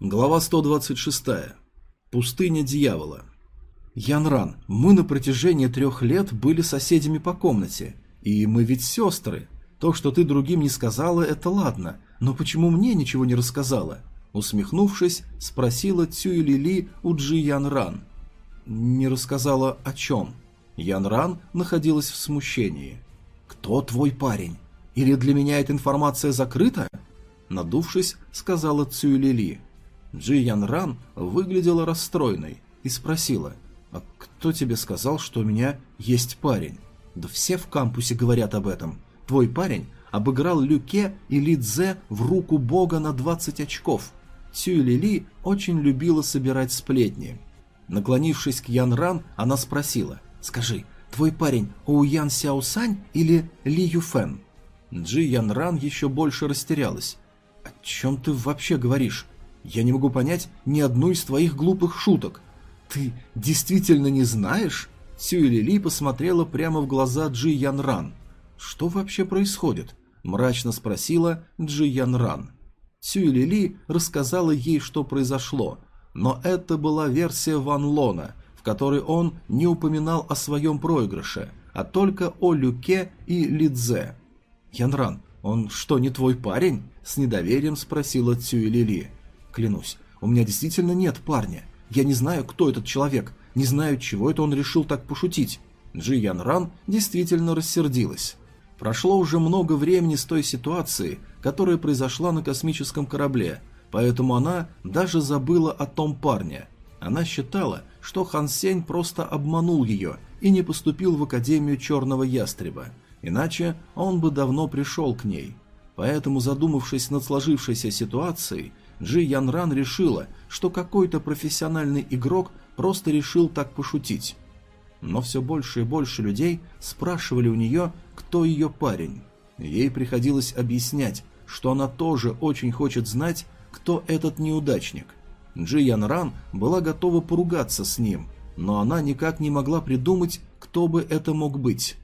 Глава 126. Пустыня дьявола. Янран, мы на протяжении трех лет были соседями по комнате, и мы ведь сестры. То, что ты другим не сказала, это ладно, но почему мне ничего не рассказала? Усмехнувшись, спросила Цюй Лили у Джи Янран. Не рассказала о чем? Янран находилась в смущении. «Кто твой парень? Или для меня эта информация закрыта?» Надувшись, сказала Цюй Лили. Джи Ян Ран выглядела расстроенной и спросила, «А кто тебе сказал, что у меня есть парень?» «Да все в кампусе говорят об этом. Твой парень обыграл Люке и Ли Цзэ в руку бога на 20 очков». Цюй Лили очень любила собирать сплетни. Наклонившись к Ян Ран, она спросила, «Скажи, твой парень Оуян Сяо Сань или Ли Юфэн?» Джи Ян Ран еще больше растерялась. «О чем ты вообще говоришь? Я не могу понять ни одну из твоих глупых шуток. Ты действительно не знаешь? Сюй Лили посмотрела прямо в глаза Джи Ян Ран. Что вообще происходит? Мрачно спросила Джи Ян Ран. Сюй Лили рассказала ей, что произошло, но это была версия Ван Лона, в которой он не упоминал о своем проигрыше, а только о Люке и Лидзе. «Янран, он что, не твой парень?» – с недоверием спросила Цюй Лили. Клянусь, у меня действительно нет парня. Я не знаю, кто этот человек, не знаю, чего это он решил так пошутить. Джи Ян Ран действительно рассердилась. Прошло уже много времени с той ситуации, которая произошла на космическом корабле, поэтому она даже забыла о том парне. Она считала, что Хан Сень просто обманул ее и не поступил в Академию Черного Ястреба, иначе он бы давно пришел к ней. Поэтому, задумавшись над сложившейся ситуацией, Джи Ян Ран решила, что какой-то профессиональный игрок просто решил так пошутить. Но все больше и больше людей спрашивали у нее, кто ее парень. Ей приходилось объяснять, что она тоже очень хочет знать, кто этот неудачник. Джи Ян Ран была готова поругаться с ним, но она никак не могла придумать, кто бы это мог быть.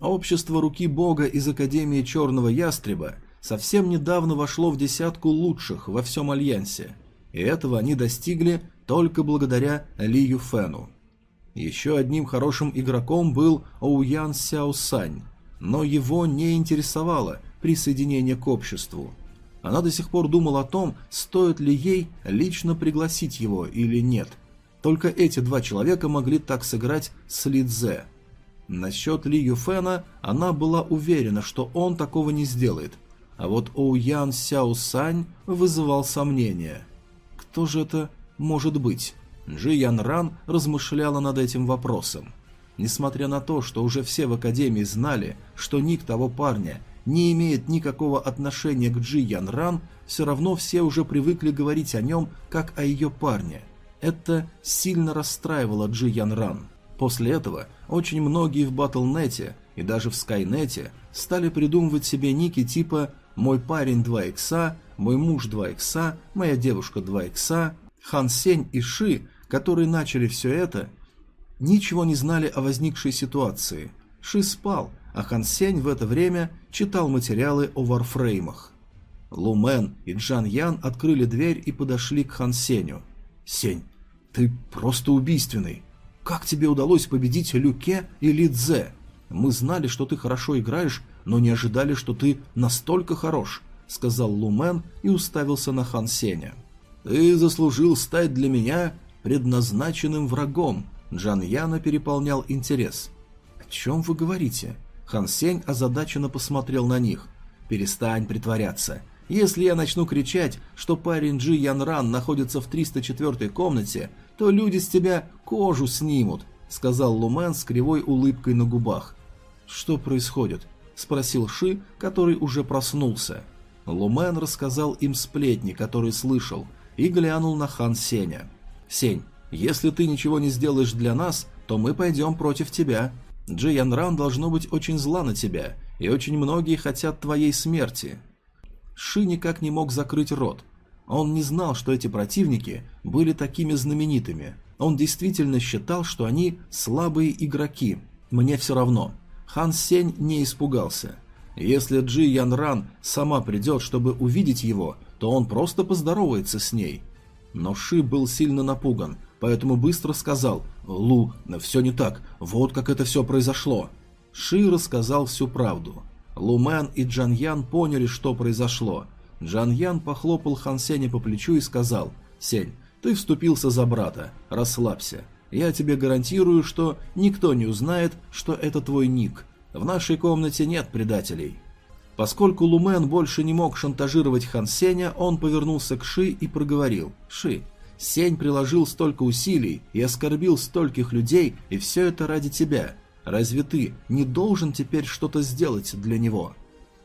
Общество Руки Бога из Академии Черного Ястреба совсем недавно вошло в десятку лучших во всем Альянсе, и этого они достигли только благодаря Ли Юфену. Еще одним хорошим игроком был Оуян Сяо Сань, но его не интересовало присоединение к обществу. Она до сих пор думала о том, стоит ли ей лично пригласить его или нет. Только эти два человека могли так сыграть с Ли Цзэ. Насчет Ли Юфена она была уверена, что он такого не сделает – а вот Оуян Сяо Сань вызывал сомнения. Кто же это может быть? Джи Ян Ран размышляла над этим вопросом. Несмотря на то, что уже все в Академии знали, что ник того парня не имеет никакого отношения к Джи Ян Ран, все равно все уже привыкли говорить о нем, как о ее парне. Это сильно расстраивало Джи Ян Ран. После этого очень многие в Батлнете и даже в Скайнете стали придумывать себе ники типа мой парень 2 икса, мой муж 2 икса, моя девушка 2 икса, Хан Сень и Ши, которые начали все это, ничего не знали о возникшей ситуации. Ши спал, а Хан Сень в это время читал материалы о варфреймах. Лумен и Джан Ян открыли дверь и подошли к Хан Сенью. «Сень, ты просто убийственный. Как тебе удалось победить Люке и Ли Цзэ? Мы знали, что ты хорошо играешь но не ожидали, что ты настолько хорош», — сказал Лумен и уставился на Хан Сеня. «Ты заслужил стать для меня предназначенным врагом», — Джан Яна переполнял интерес. «О чем вы говорите?» Хан Сень озадаченно посмотрел на них. «Перестань притворяться. Если я начну кричать, что парень Джи Ян Ран находится в 304 комнате, то люди с тебя кожу снимут», — сказал Лумен с кривой улыбкой на губах. «Что происходит?» Спросил Ши, который уже проснулся. Лумен рассказал им сплетни, которые слышал, и глянул на хан Сеня. «Сень, если ты ничего не сделаешь для нас, то мы пойдем против тебя. Джи Ян Ран должно быть очень зла на тебя, и очень многие хотят твоей смерти». Ши никак не мог закрыть рот. Он не знал, что эти противники были такими знаменитыми. Он действительно считал, что они слабые игроки. Мне все равно. Хан Сень не испугался. Если Джи Ян Ран сама придет, чтобы увидеть его, то он просто поздоровается с ней. Но Ши был сильно напуган, поэтому быстро сказал «Лу, все не так, вот как это все произошло». Ши рассказал всю правду. Лумен и Джан Ян поняли, что произошло. Джан Ян похлопал Хан Сеня по плечу и сказал «Сень, ты вступился за брата, расслабься. Я тебе гарантирую, что никто не узнает, что это твой ник. В нашей комнате нет предателей». Поскольку Лумен больше не мог шантажировать Хан Сеня, он повернулся к Ши и проговорил «Ши, Сень приложил столько усилий и оскорбил стольких людей, и все это ради тебя. Разве ты не должен теперь что-то сделать для него?»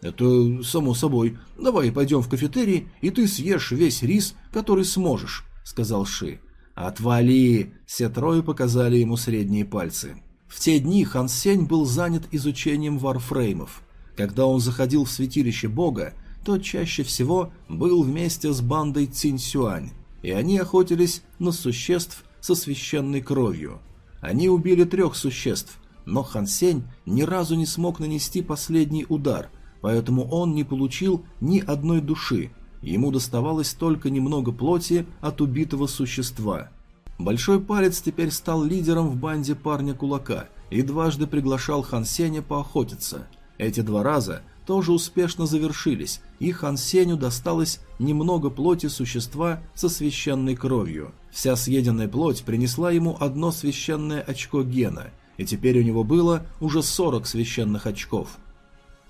«Это само собой. Давай пойдем в кафетерий, и ты съешь весь рис, который сможешь», — сказал Ши. «Отвали!» — все трое показали ему средние пальцы. В те дни Хан Сень был занят изучением варфреймов. Когда он заходил в святилище бога, то чаще всего был вместе с бандой Цинь Сюань, и они охотились на существ со священной кровью. Они убили трех существ, но Хан Сень ни разу не смог нанести последний удар, поэтому он не получил ни одной души, ему доставалось только немного плоти от убитого существа. Большой палец теперь стал лидером в банде парня-кулака и дважды приглашал Хан Сеня поохотиться – эти два раза тоже успешно завершились, и Хан Сеню досталось немного плоти существа со священной кровью. Вся съеденная плоть принесла ему одно священное очко гена, и теперь у него было уже 40 священных очков.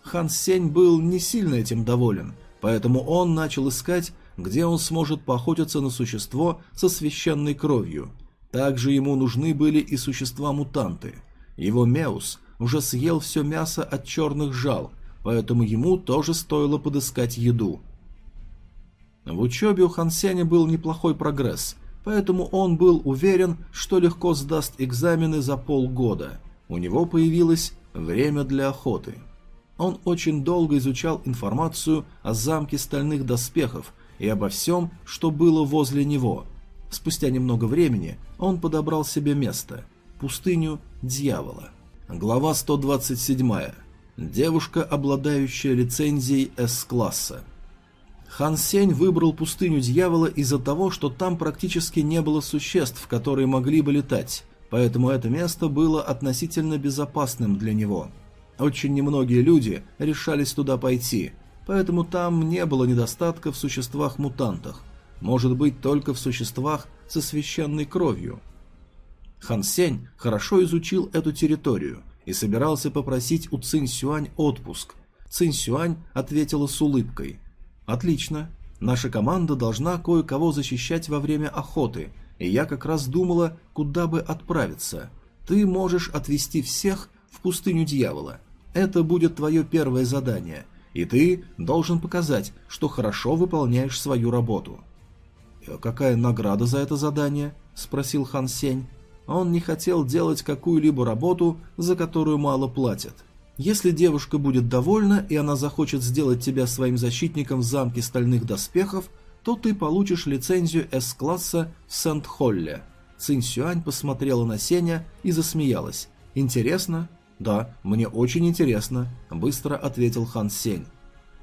Хан Сень был не сильно этим доволен, поэтому он начал искать, где он сможет поохотиться на существо со священной кровью. Также ему нужны были и существа-мутанты. Его Меус уже съел все мясо от черных жал, поэтому ему тоже стоило подыскать еду. В учебе у Хансеня был неплохой прогресс, поэтому он был уверен, что легко сдаст экзамены за полгода. У него появилось время для охоты. Он очень долго изучал информацию о замке стальных доспехов и обо всем, что было возле него. Спустя немного времени он подобрал себе место – пустыню дьявола. Глава 127. Девушка, обладающая лицензией С-класса. Хан Сень выбрал пустыню дьявола из-за того, что там практически не было существ, которые могли бы летать, поэтому это место было относительно безопасным для него. Очень немногие люди решались туда пойти, поэтому там не было недостатка в существах-мутантах, может быть только в существах со священной кровью – Хан Сень хорошо изучил эту территорию и собирался попросить у Цинь Сюань отпуск. Цинь Сюань ответила с улыбкой. «Отлично. Наша команда должна кое-кого защищать во время охоты, и я как раз думала, куда бы отправиться. Ты можешь отвезти всех в пустыню дьявола. Это будет твое первое задание, и ты должен показать, что хорошо выполняешь свою работу». «Какая награда за это задание?» – спросил Хан Сень. Он не хотел делать какую-либо работу, за которую мало платят. Если девушка будет довольна и она захочет сделать тебя своим защитником в замке стальных доспехов, то ты получишь лицензию С-класса в Сент-Холле. Цинь Сюань посмотрела на Сеня и засмеялась. «Интересно?» «Да, мне очень интересно», – быстро ответил Хан Сень.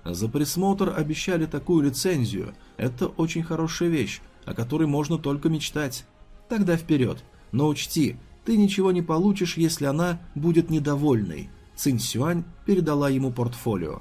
За присмотр обещали такую лицензию. Это очень хорошая вещь, о которой можно только мечтать. Тогда вперед. Но учти, ты ничего не получишь, если она будет недовольной. Цинь Сюань передала ему портфолио.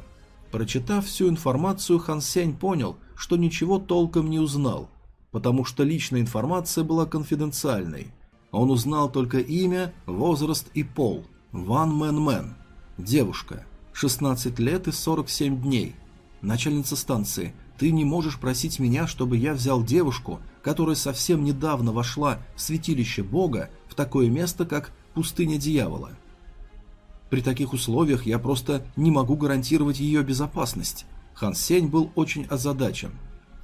Прочитав всю информацию, Хан Сень понял, что ничего толком не узнал, потому что личная информация была конфиденциальной. Он узнал только имя, возраст и пол. Ван Мэн Мэн. Девушка. 16 лет и 47 дней. Начальница станции. Ты не можешь просить меня, чтобы я взял девушку, которая совсем недавно вошла в святилище Бога, в такое место, как пустыня дьявола. При таких условиях я просто не могу гарантировать ее безопасность. Хан Сень был очень озадачен.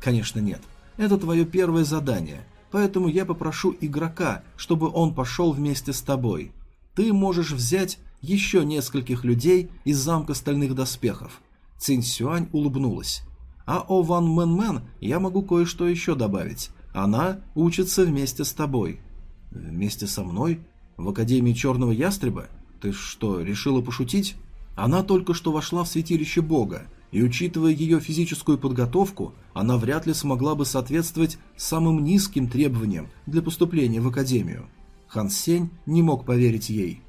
Конечно, нет. Это твое первое задание, поэтому я попрошу игрока, чтобы он пошел вместе с тобой. Ты можешь взять еще нескольких людей из замка стальных доспехов. Цинь Сюань улыбнулась. А о Ван Мэн Мэн я могу кое-что еще добавить. Она учится вместе с тобой. Вместе со мной? В Академии Черного Ястреба? Ты что, решила пошутить? Она только что вошла в святилище Бога. и учитывая ее физическую подготовку, она вряд ли смогла бы соответствовать самым низким требованиям для поступления в академию. Хан Сень не мог поверить ей.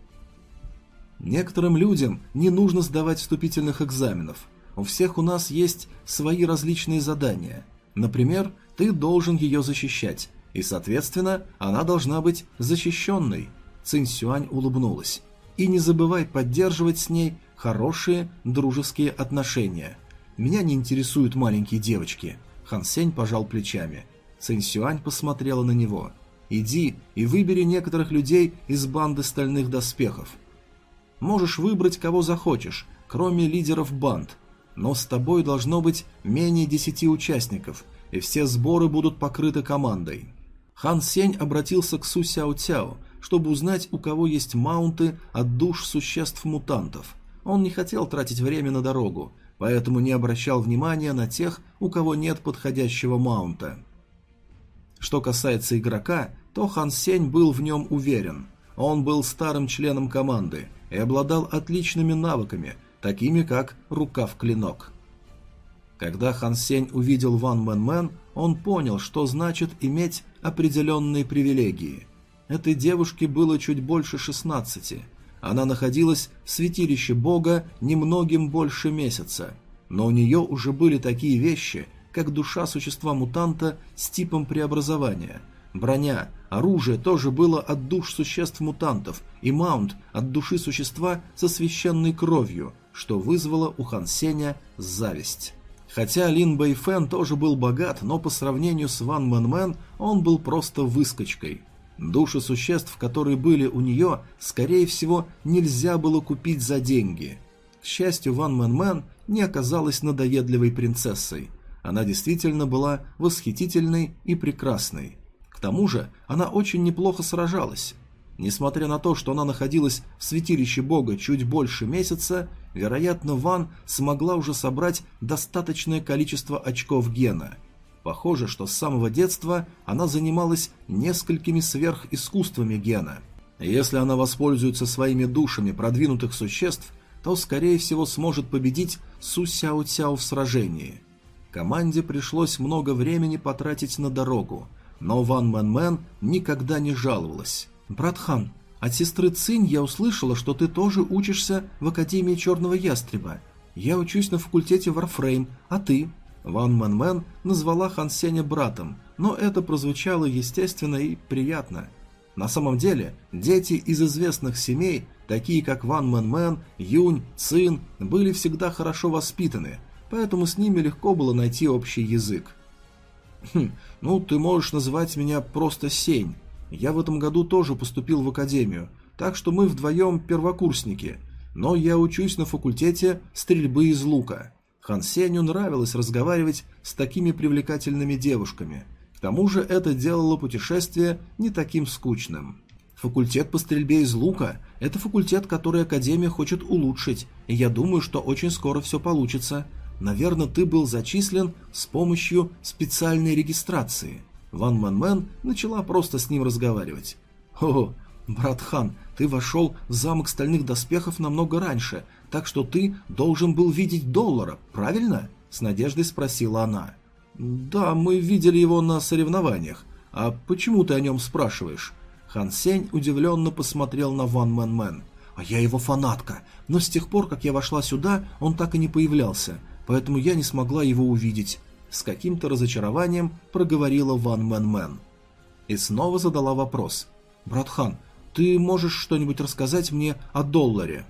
Некоторым людям не нужно сдавать вступительных экзаменов. У всех у нас есть свои различные задания. Например, ты должен ее защищать, и, соответственно, она должна быть защищенной. Цинь Сюань улыбнулась. И не забывай поддерживать с ней хорошие дружеские отношения. Меня не интересуют маленькие девочки. Хан Сень пожал плечами. Цинь Сюань посмотрела на него. Иди и выбери некоторых людей из банды стальных доспехов. Можешь выбрать кого захочешь, кроме лидеров банд, но с тобой должно быть менее десяти участников, и все сборы будут покрыты командой. Хан Сень обратился к Су Сяо Цяо, чтобы узнать, у кого есть маунты от душ существ-мутантов. Он не хотел тратить время на дорогу, поэтому не обращал внимания на тех, у кого нет подходящего маунта. Что касается игрока, то Хан Сень был в нем уверен. Он был старым членом команды и обладал отличными навыками, такими как рука в клинок. Когда Хан Сень увидел Ван Мэн Мэн, он понял, что значит иметь определенные привилегии. Этой девушке было чуть больше 16. Она находилась в святилище бога немногим больше месяца, но у нее уже были такие вещи, как душа существа-мутанта с типом преобразования. Броня, оружие тоже было от душ существ-мутантов, и маунт от души существа со священной кровью, что вызвало у Хан Сеня зависть. Хотя Лин Бэйфэн тоже был богат, но по сравнению с Ван Мэн Мэн он был просто выскочкой. Души существ, которые были у нее, скорее всего, нельзя было купить за деньги. К счастью, Ван Мэн Мэн не оказалась надоедливой принцессой. Она действительно была восхитительной и прекрасной. К тому же она очень неплохо сражалась. Несмотря на то, что она находилась в святилище бога чуть больше месяца, вероятно, Ван смогла уже собрать достаточное количество очков гена. Похоже, что с самого детства она занималась несколькими сверхискусствами гена. Если она воспользуется своими душами продвинутых существ, то, скорее всего, сможет победить Су Сяо Цяо в сражении. Команде пришлось много времени потратить на дорогу, но Ван Мэн Мэн никогда не жаловалась. «Брат Хан, от сестры Цинь я услышала, что ты тоже учишься в Академии Черного Ястреба. Я учусь на факультете Warframe, а ты?» Ван Мэн Мэн назвала Хан Сеня братом, но это прозвучало естественно и приятно. На самом деле, дети из известных семей, такие как Ван Мэн Мэн, Юнь, Цин, были всегда хорошо воспитаны, поэтому с ними легко было найти общий язык. «Хм, ну ты можешь называть меня просто Сень. Я в этом году тоже поступил в академию, так что мы вдвоем первокурсники, но я учусь на факультете стрельбы из лука». Хан Сеню нравилось разговаривать с такими привлекательными девушками. К тому же это делало путешествие не таким скучным. Факультет по стрельбе из лука – это факультет, который Академия хочет улучшить, и я думаю, что очень скоро все получится. Наверное, ты был зачислен с помощью специальной регистрации. Ван Мэн начала просто с ним разговаривать. «О, брат Хан, ты вошел в замок стальных доспехов намного раньше, так что ты должен был видеть доллара, правильно?» С надеждой спросила она. «Да, мы видели его на соревнованиях. А почему ты о нем спрашиваешь?» Хан Сень удивленно посмотрел на Ван Мэн Мэн. «А я его фанатка, но с тех пор, как я вошла сюда, он так и не появлялся поэтому я не смогла его увидеть. С каким-то разочарованием проговорила Ван Мэн Мэн. И снова задала вопрос. «Брат Хан, ты можешь что-нибудь рассказать мне о долларе?»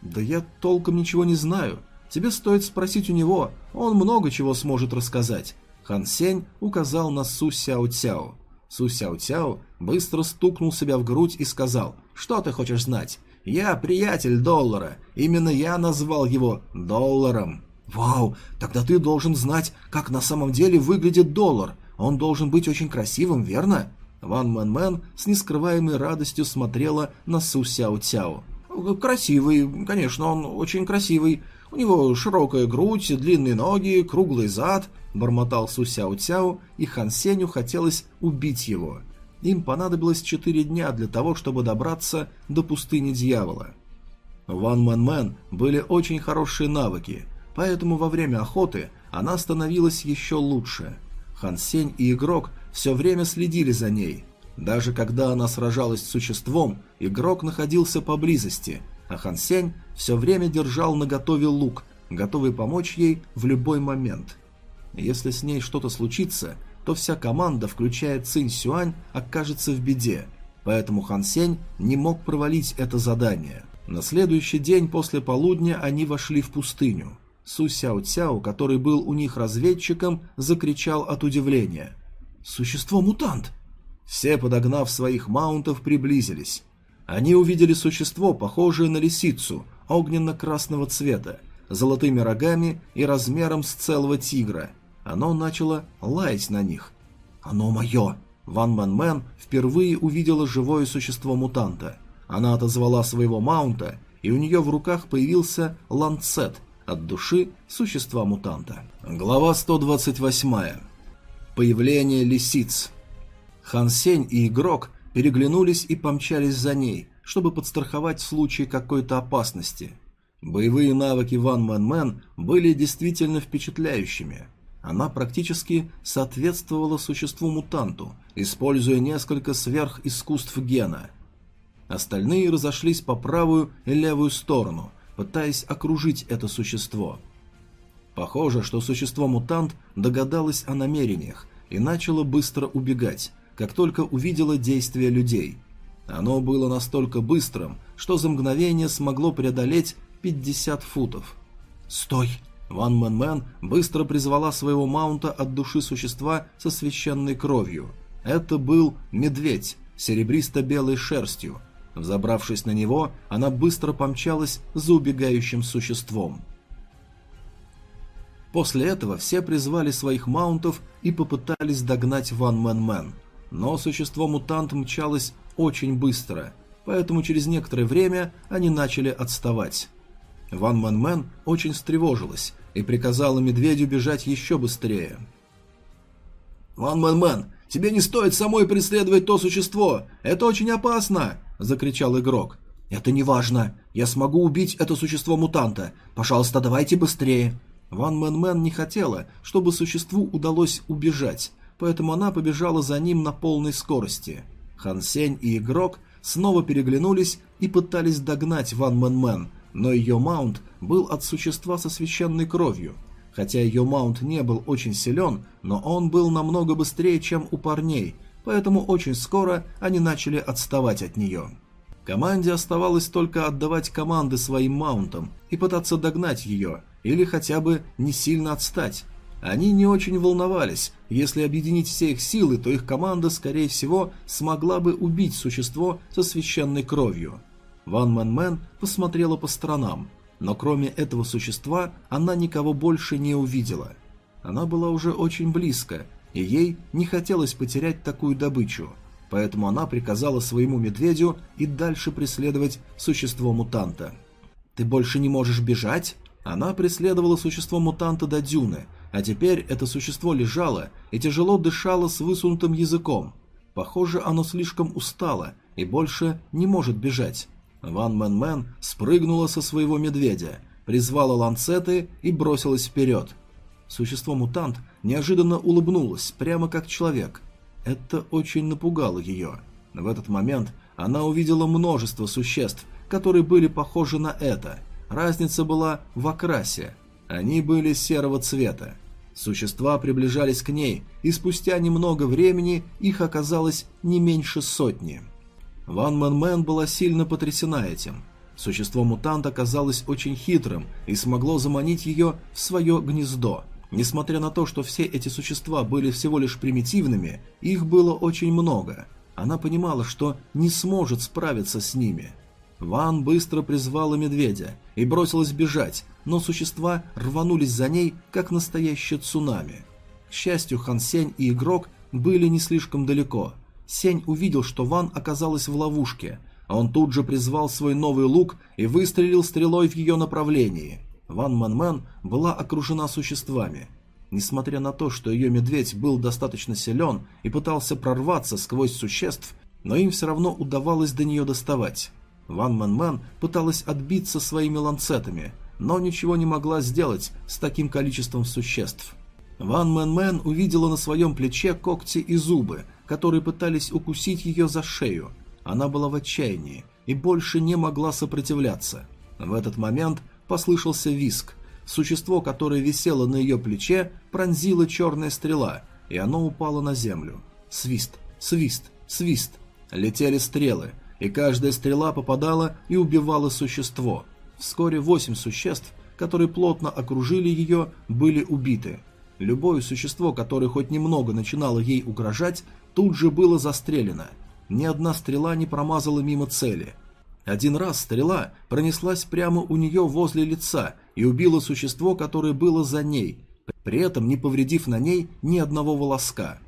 «Да я толком ничего не знаю. Тебе стоит спросить у него, он много чего сможет рассказать». Хан Сень указал на Су Сяо Цяо. Су Сяо Цяо быстро стукнул себя в грудь и сказал, «Что ты хочешь знать? Я приятель доллара. Именно я назвал его долларом». «Вау, тогда ты должен знать, как на самом деле выглядит доллар. Он должен быть очень красивым, верно?» Ван Мэн Мэн с нескрываемой радостью смотрела на Су Сяо Цяо. «Красивый, конечно, он очень красивый. У него широкая грудь, длинные ноги, круглый зад», – бормотал Су Сяо Цяо, и Хан Сеню хотелось убить его. Им понадобилось четыре дня для того, чтобы добраться до пустыни дьявола. Ван Мэн Мэн были очень хорошие навыки – поэтому во время охоты она становилась еще лучше. Хан Сень и игрок все время следили за ней. Даже когда она сражалась с существом, игрок находился поблизости, а Хан Сень все время держал наготове лук, готовый помочь ей в любой момент. Если с ней что-то случится, то вся команда, включая Цинь Сюань, окажется в беде, поэтому Хан Сень не мог провалить это задание. На следующий день после полудня они вошли в пустыню. Су Сяо Цяо, который был у них разведчиком, закричал от удивления. «Существо-мутант!» Все, подогнав своих маунтов, приблизились. Они увидели существо, похожее на лисицу, огненно-красного цвета, золотыми рогами и размером с целого тигра. Оно начало лаять на них. «Оно мое!» Ван Мэн Мэн впервые увидела живое существо-мутанта. Она отозвала своего маунта, и у нее в руках появился ланцет от души существа-мутанта. Глава 128. Появление лисиц. Хан Сень и игрок переглянулись и помчались за ней, чтобы подстраховать в случае какой-то опасности. Боевые навыки Ван Мэн Мэн были действительно впечатляющими. Она практически соответствовала существу-мутанту, используя несколько сверхискусств гена. Остальные разошлись по правую и левую сторону, пытаясь окружить это существо. Похоже, что существо-мутант догадалось о намерениях и начало быстро убегать, как только увидело действия людей. Оно было настолько быстрым, что за мгновение смогло преодолеть 50 футов. «Стой!» Ван Мэн Мэн быстро призвала своего маунта от души существа со священной кровью. Это был медведь с серебристо-белой шерстью. Взобравшись на него, она быстро помчалась за убегающим существом. После этого все призвали своих маунтов и попытались догнать Ван Мэн Мэн. Но существо-мутант мчалось очень быстро, поэтому через некоторое время они начали отставать. Ван Мэн Мэн очень встревожилась и приказала медведю бежать еще быстрее. «Ван Мэн Мэн, тебе не стоит самой преследовать то существо! Это очень опасно!» – закричал игрок. «Это не важно. Я смогу убить это существо-мутанта. Пожалуйста, давайте быстрее!» Ван Мэн Мэн не хотела, чтобы существу удалось убежать, поэтому она побежала за ним на полной скорости. Хан Сень и игрок снова переглянулись и пытались догнать Ван Мэн Мэн, но ее маунт был от существа со священной кровью. Хотя ее маунт не был очень силен, но он был намного быстрее, чем у парней, поэтому очень скоро они начали отставать от нее. Команде оставалось только отдавать команды своим маунтам и пытаться догнать ее, или хотя бы не сильно отстать. Они не очень волновались, если объединить все их силы, то их команда, скорее всего, смогла бы убить существо со священной кровью. Ван Мэн Мэн посмотрела по сторонам, но кроме этого существа она никого больше не увидела. Она была уже очень близко, и ей не хотелось потерять такую добычу, поэтому она приказала своему медведю и дальше преследовать существо-мутанта. «Ты больше не можешь бежать?» Она преследовала существо-мутанта до дюны, а теперь это существо лежало и тяжело дышало с высунутым языком. Похоже, оно слишком устало и больше не может бежать. Ван Мэн Мэн спрыгнула со своего медведя, призвала ланцеты и бросилась вперед. Существо-мутант неожиданно улыбнулось, прямо как человек. Это очень напугало ее. В этот момент она увидела множество существ, которые были похожи на это. Разница была в окрасе. Они были серого цвета. Существа приближались к ней, и спустя немного времени их оказалось не меньше сотни. Ван Мэн Мэн была сильно потрясена этим. Существо-мутант оказалось очень хитрым и смогло заманить ее в свое гнездо. Несмотря на то, что все эти существа были всего лишь примитивными, их было очень много. Она понимала, что не сможет справиться с ними. Ван быстро призвала медведя и бросилась бежать, но существа рванулись за ней, как настоящее цунами. К счастью, Хан Сень и игрок были не слишком далеко – Сень увидел, что Ван оказалась в ловушке, а он тут же призвал свой новый лук и выстрелил стрелой в ее направлении. Ван Мэн Мэн была окружена существами. Несмотря на то, что ее медведь был достаточно силен и пытался прорваться сквозь существ, но им все равно удавалось до нее доставать. Ван Мэн Мэн пыталась отбиться своими ланцетами, но ничего не могла сделать с таким количеством существ. Ван Мэн Мэн увидела на своем плече когти и зубы, которые пытались укусить ее за шею. Она была в отчаянии и больше не могла сопротивляться. В этот момент послышался виск. Существо, которое висело на ее плече, пронзила черная стрела, и оно упало на землю. Свист, свист, свист. Летели стрелы, и каждая стрела попадала и убивала существо. Вскоре восемь существ, которые плотно окружили ее, были убиты. Любое существо, которое хоть немного начинало ей угрожать, тут же было застрелено. Ни одна стрела не промазала мимо цели. Один раз стрела пронеслась прямо у нее возле лица и убила существо, которое было за ней, при этом не повредив на ней ни одного волоска.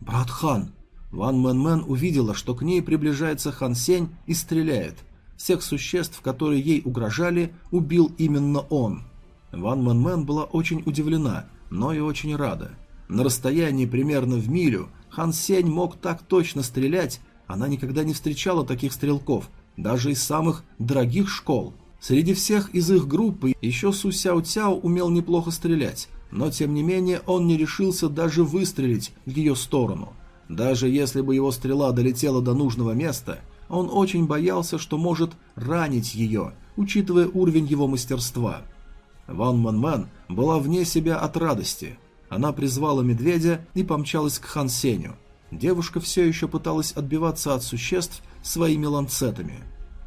«Брат Хан!» Ван Мэн Мэн увидела, что к ней приближается Хан Сень и стреляет. Всех существ, которые ей угрожали, убил именно он. Ван Мэн Мэн была очень удивлена, но и очень рада. На расстоянии примерно в милю Хан Сень мог так точно стрелять, она никогда не встречала таких стрелков, даже из самых дорогих школ. Среди всех из их группы еще Су Сяо Цяо умел неплохо стрелять, но тем не менее он не решился даже выстрелить в ее сторону. Даже если бы его стрела долетела до нужного места, он очень боялся, что может ранить ее, учитывая уровень его мастерства. Ван Ман Ман была вне себя от радости. Она призвала медведя и помчалась к Хан Сеню. Девушка все еще пыталась отбиваться от существ своими ланцетами.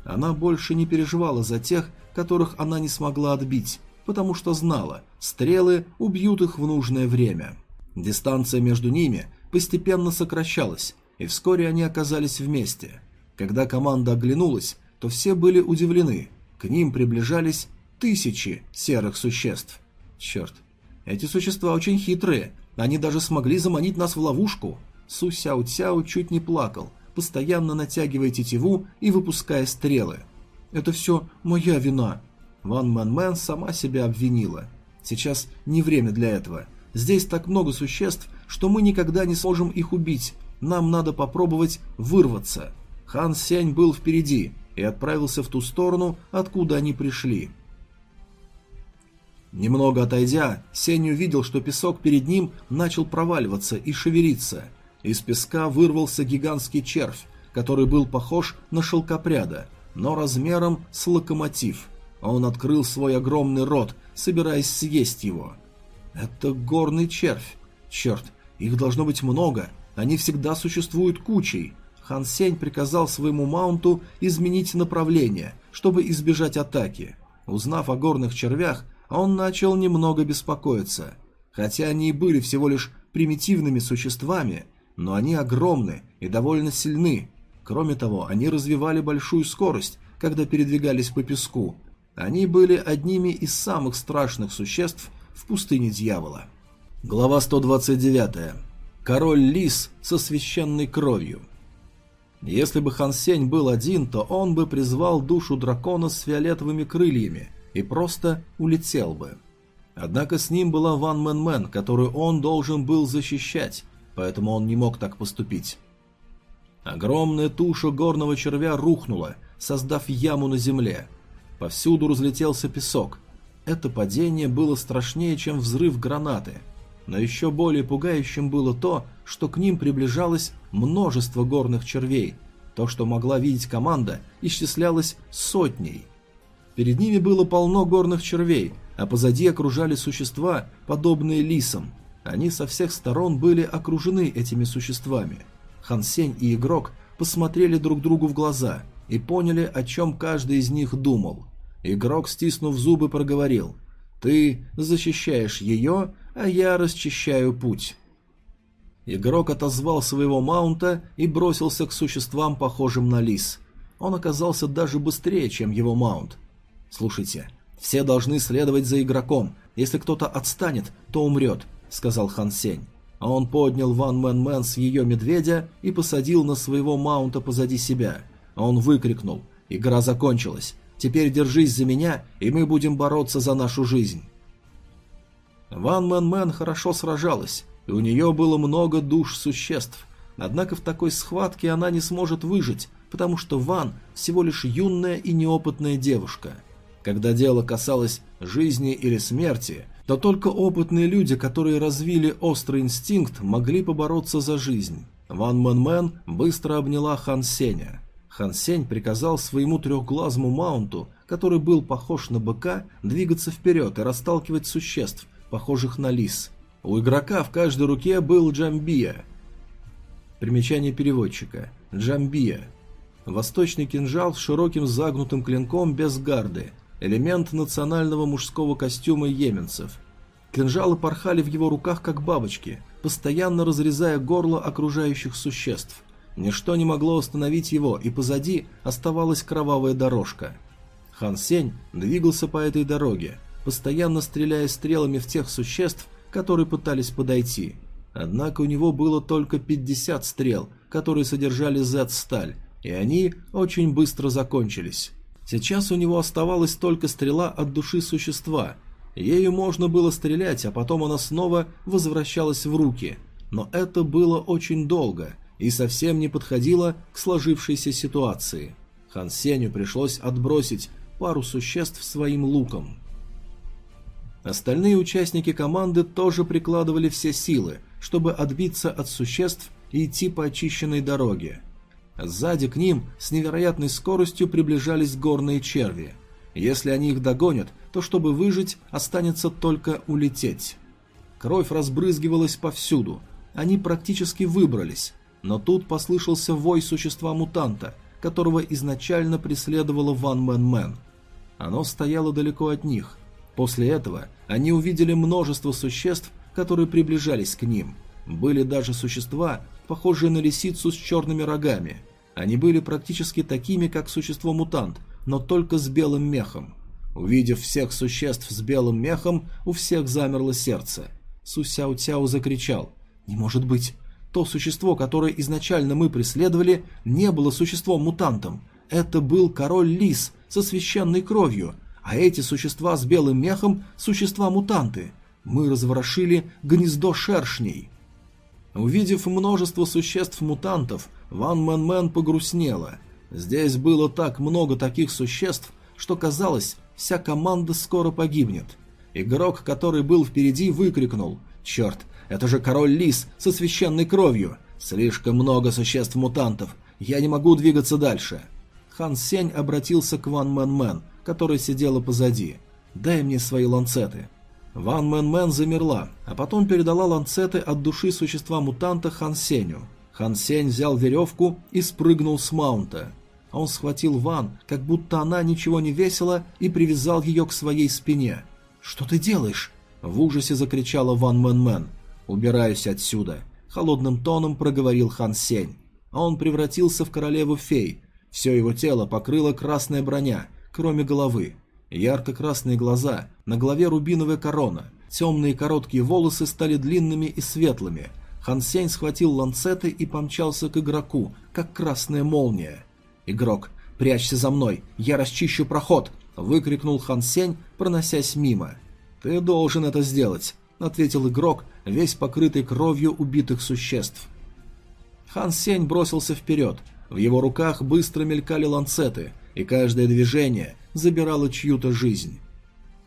Она больше не переживала за тех, которых она не смогла отбить, потому что знала, стрелы убьют их в нужное время. Дистанция между ними постепенно сокращалась, и вскоре они оказались вместе. Когда команда оглянулась, то все были удивлены. К ним приближались тысячи серых существ. Черт, эти существа очень хитрые, они даже смогли заманить нас в ловушку. Су Сяо Цяо чуть не плакал, постоянно натягивая тетиву и выпуская стрелы. «Это все моя вина». Ван Мэн Мэн сама себя обвинила. «Сейчас не время для этого. Здесь так много существ, что мы никогда не сможем их убить. Нам надо попробовать вырваться». Хан Сень был впереди и отправился в ту сторону, откуда они пришли. Немного отойдя, Сень увидел, что песок перед ним начал проваливаться и шевелиться – из песка вырвался гигантский червь, который был похож на шелкопряда, но размером с локомотив. Он открыл свой огромный рот, собираясь съесть его. Это горный червь. Черт, их должно быть много, они всегда существуют кучей. Хан Сень приказал своему маунту изменить направление, чтобы избежать атаки. Узнав о горных червях, он начал немного беспокоиться. Хотя они и были всего лишь примитивными существами, но они огромны и довольно сильны. Кроме того, они развивали большую скорость, когда передвигались по песку. Они были одними из самых страшных существ в пустыне дьявола. Глава 129. Король Лис со священной кровью. Если бы Хан Сень был один, то он бы призвал душу дракона с фиолетовыми крыльями и просто улетел бы. Однако с ним была Ван Мэн Мэн, которую он должен был защищать, поэтому он не мог так поступить. Огромная туша горного червя рухнула, создав яму на земле. Повсюду разлетелся песок. Это падение было страшнее, чем взрыв гранаты. Но еще более пугающим было то, что к ним приближалось множество горных червей. То, что могла видеть команда, исчислялось сотней. Перед ними было полно горных червей, а позади окружали существа, подобные лисам. Они со всех сторон были окружены этими существами. Хан Сень и игрок посмотрели друг другу в глаза и поняли, о чем каждый из них думал. Игрок, стиснув зубы, проговорил «Ты защищаешь ее, а я расчищаю путь». Игрок отозвал своего маунта и бросился к существам, похожим на лис. Он оказался даже быстрее, чем его маунт. «Слушайте, все должны следовать за игроком. Если кто-то отстанет, то умрет. — сказал Хан Сень. А он поднял Ван Мэн Мэн с ее медведя и посадил на своего маунта позади себя. А он выкрикнул «Игра закончилась! Теперь держись за меня, и мы будем бороться за нашу жизнь!» Ван Мэн Мэн хорошо сражалась, и у нее было много душ существ. Однако в такой схватке она не сможет выжить, потому что Ван всего лишь юная и неопытная девушка. Когда дело касалось жизни или смерти, то только опытные люди, которые развили острый инстинкт, могли побороться за жизнь. Ван Мэн Мэн быстро обняла Хан Сеня. Хан Сень приказал своему трехглазому маунту, который был похож на быка, двигаться вперед и расталкивать существ, похожих на лис. У игрока в каждой руке был джамбия. Примечание переводчика. Джамбия. Восточный кинжал с широким загнутым клинком без гарды. Элемент национального мужского костюма йеменцев. Кинжалы порхали в его руках как бабочки, постоянно разрезая горло окружающих существ. Ничто не могло остановить его, и позади оставалась кровавая дорожка. Хан Сень двигался по этой дороге, постоянно стреляя стрелами в тех существ, которые пытались подойти. Однако у него было только 50 стрел, которые содержали Z-сталь, и они очень быстро закончились. Сейчас у него оставалась только стрела от души существа – Ею можно было стрелять, а потом она снова возвращалась в руки. Но это было очень долго и совсем не подходило к сложившейся ситуации. Хан Сеню пришлось отбросить пару существ своим луком. Остальные участники команды тоже прикладывали все силы, чтобы отбиться от существ и идти по очищенной дороге. Сзади к ним с невероятной скоростью приближались горные черви. Если они их догонят, то чтобы выжить, останется только улететь. Кровь разбрызгивалась повсюду. Они практически выбрались. Но тут послышался вой существа-мутанта, которого изначально преследовало Ван Мэн Мэн. Оно стояло далеко от них. После этого они увидели множество существ, которые приближались к ним. Были даже существа, похожие на лисицу с черными рогами. Они были практически такими, как существо-мутант, но только с белым мехом. Увидев всех существ с белым мехом, у всех замерло сердце. Су Сяо Цяо закричал. «Не может быть! То существо, которое изначально мы преследовали, не было существом-мутантом. Это был король-лис со священной кровью, а эти существа с белым мехом – существа-мутанты. Мы разворошили гнездо шершней». Увидев множество существ-мутантов, Ван Мэн Мэн погрустнела. Здесь было так много таких существ, что казалось, вся команда скоро погибнет. Игрок, который был впереди, выкрикнул «Черт, это же король лис со священной кровью! Слишком много существ-мутантов, я не могу двигаться дальше!» Хан Сень обратился к Ван Мэн Мэн, которая сидела позади. «Дай мне свои ланцеты». Ван Мэн Мэн замерла, а потом передала ланцеты от души существа-мутанта Хан Сенью. Хан Сень взял веревку и спрыгнул с маунта. Он схватил Ван, как будто она ничего не весила, и привязал ее к своей спине. «Что ты делаешь?» – в ужасе закричала Ван Мэн Мэн. «Убираюсь отсюда», – холодным тоном проговорил Хан Сень. А он превратился в королеву-фей. Все его тело покрыло красная броня, кроме головы. Ярко-красные глаза, на голове рубиновая корона, темные короткие волосы стали длинными и светлыми. Хан Сень схватил ланцеты и помчался к игроку, как красная молния. «Игрок, прячься за мной, я расчищу проход!» – выкрикнул Хан Сень, проносясь мимо. «Ты должен это сделать», – ответил игрок, весь покрытый кровью убитых существ. Хан Сень бросился вперед. В его руках быстро мелькали ланцеты, и каждое движение забирало чью-то жизнь.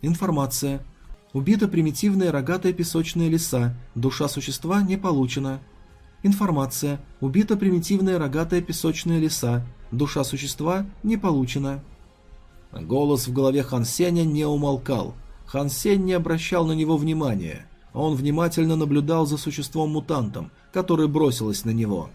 Информация. Убита примитивная рогатая песочная лиса, душа существа не получена. Информация. Убита примитивная рогатая песочная лиса, душа существа не получена. Голос в голове Хан Сеня не умолкал. Хан Сень не обращал на него внимания. Он внимательно наблюдал за существом-мутантом, которое бросилось на него.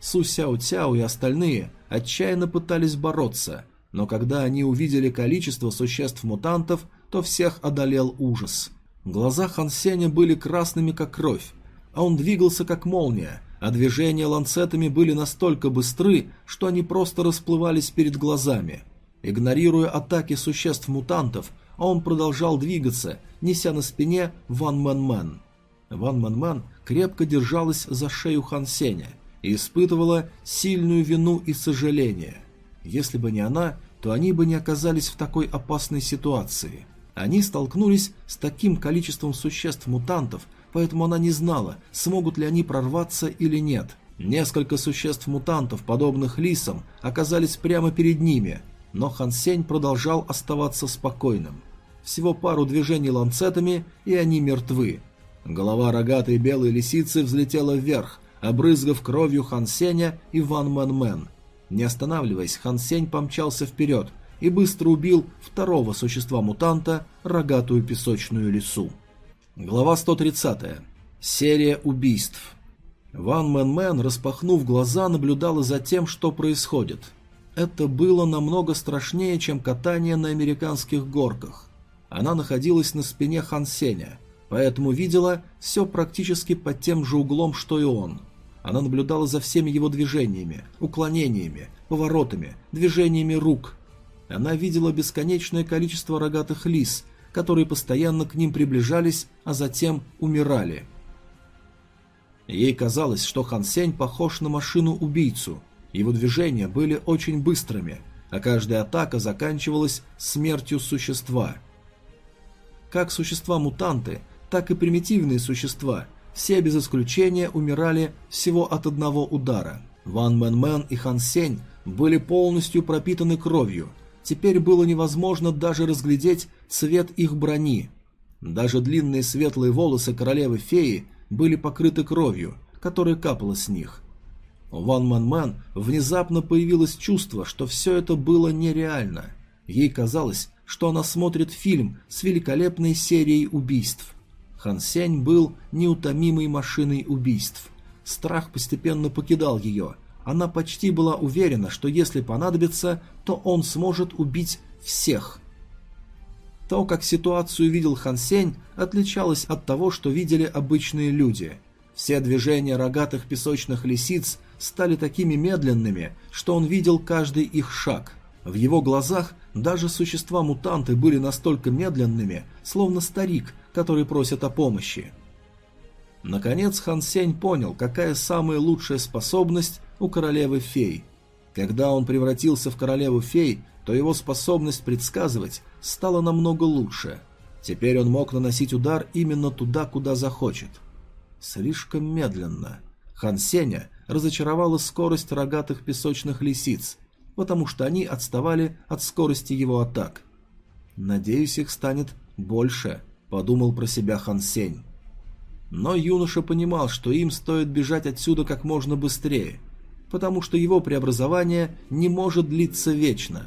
Су Сяо Цяо и остальные отчаянно пытались бороться, но когда они увидели количество существ-мутантов, то всех одолел ужас. Глаза Хан Сеня были красными, как кровь, а он двигался, как молния, а движения ланцетами были настолько быстры, что они просто расплывались перед глазами. Игнорируя атаки существ-мутантов, он продолжал двигаться, неся на спине Ван Мэн Мэн. Ван Мэн Мэн крепко держалась за шею Хан Сеня и испытывала сильную вину и сожаление. Если бы не она, то они бы не оказались в такой опасной ситуации. Они столкнулись с таким количеством существ-мутантов, поэтому она не знала, смогут ли они прорваться или нет. Несколько существ-мутантов, подобных лисам, оказались прямо перед ними. но Хан Сень продолжал оставаться спокойным. Всего пару движений ланцетами, и они мертвы. Голова рогатой белой лисицы взлетела вверх, обрызгав кровью Хан Сеня и Ван Мэн Мэн. Не останавливаясь, Хан Сень помчался вперед и быстро убил второго существа-мутанта, рогатую песочную лису. Глава 130. Серия убийств. Ван Мэн Мэн, распахнув глаза, наблюдала за тем, что происходит. Это было намного страшнее, чем катание на американских горках. Она находилась на спине Хан Сеня, поэтому видела все практически под тем же углом, что и он. Она наблюдала за всеми его движениями, уклонениями, поворотами, движениями рук. Она видела бесконечное количество рогатых лис, которые постоянно к ним приближались, а затем умирали. Ей казалось, что Хан Сень похож на машину-убийцу. Его движения были очень быстрыми, а каждая атака заканчивалась смертью существа – как существа-мутанты, так и примитивные существа, все без исключения умирали всего от одного удара. Ван Мэн Мэн и Хан Сень были полностью пропитаны кровью. Теперь было невозможно даже разглядеть цвет их брони. Даже длинные светлые волосы королевы-феи были покрыты кровью, которая капала с них. У Ван Мэн Мэн внезапно появилось чувство, что все это было нереально. Ей казалось, что она смотрит фильм с великолепной серией убийств. Хан Сень был неутомимой машиной убийств. Страх постепенно покидал ее. Она почти была уверена, что если понадобится, то он сможет убить всех. То, как ситуацию видел Хан Сень, отличалось от того, что видели обычные люди. Все движения рогатых песочных лисиц стали такими медленными, что он видел каждый их шаг – в его глазах даже существа-мутанты были настолько медленными, словно старик, который просит о помощи. Наконец Хан Сень понял, какая самая лучшая способность у королевы-фей. Когда он превратился в королеву-фей, то его способность предсказывать стала намного лучше. Теперь он мог наносить удар именно туда, куда захочет. Слишком медленно. Хан Сеня разочаровала скорость рогатых песочных лисиц, потому что они отставали от скорости его атак. «Надеюсь, их станет больше», — подумал про себя Хан Сень. Но юноша понимал, что им стоит бежать отсюда как можно быстрее, потому что его преобразование не может длиться вечно.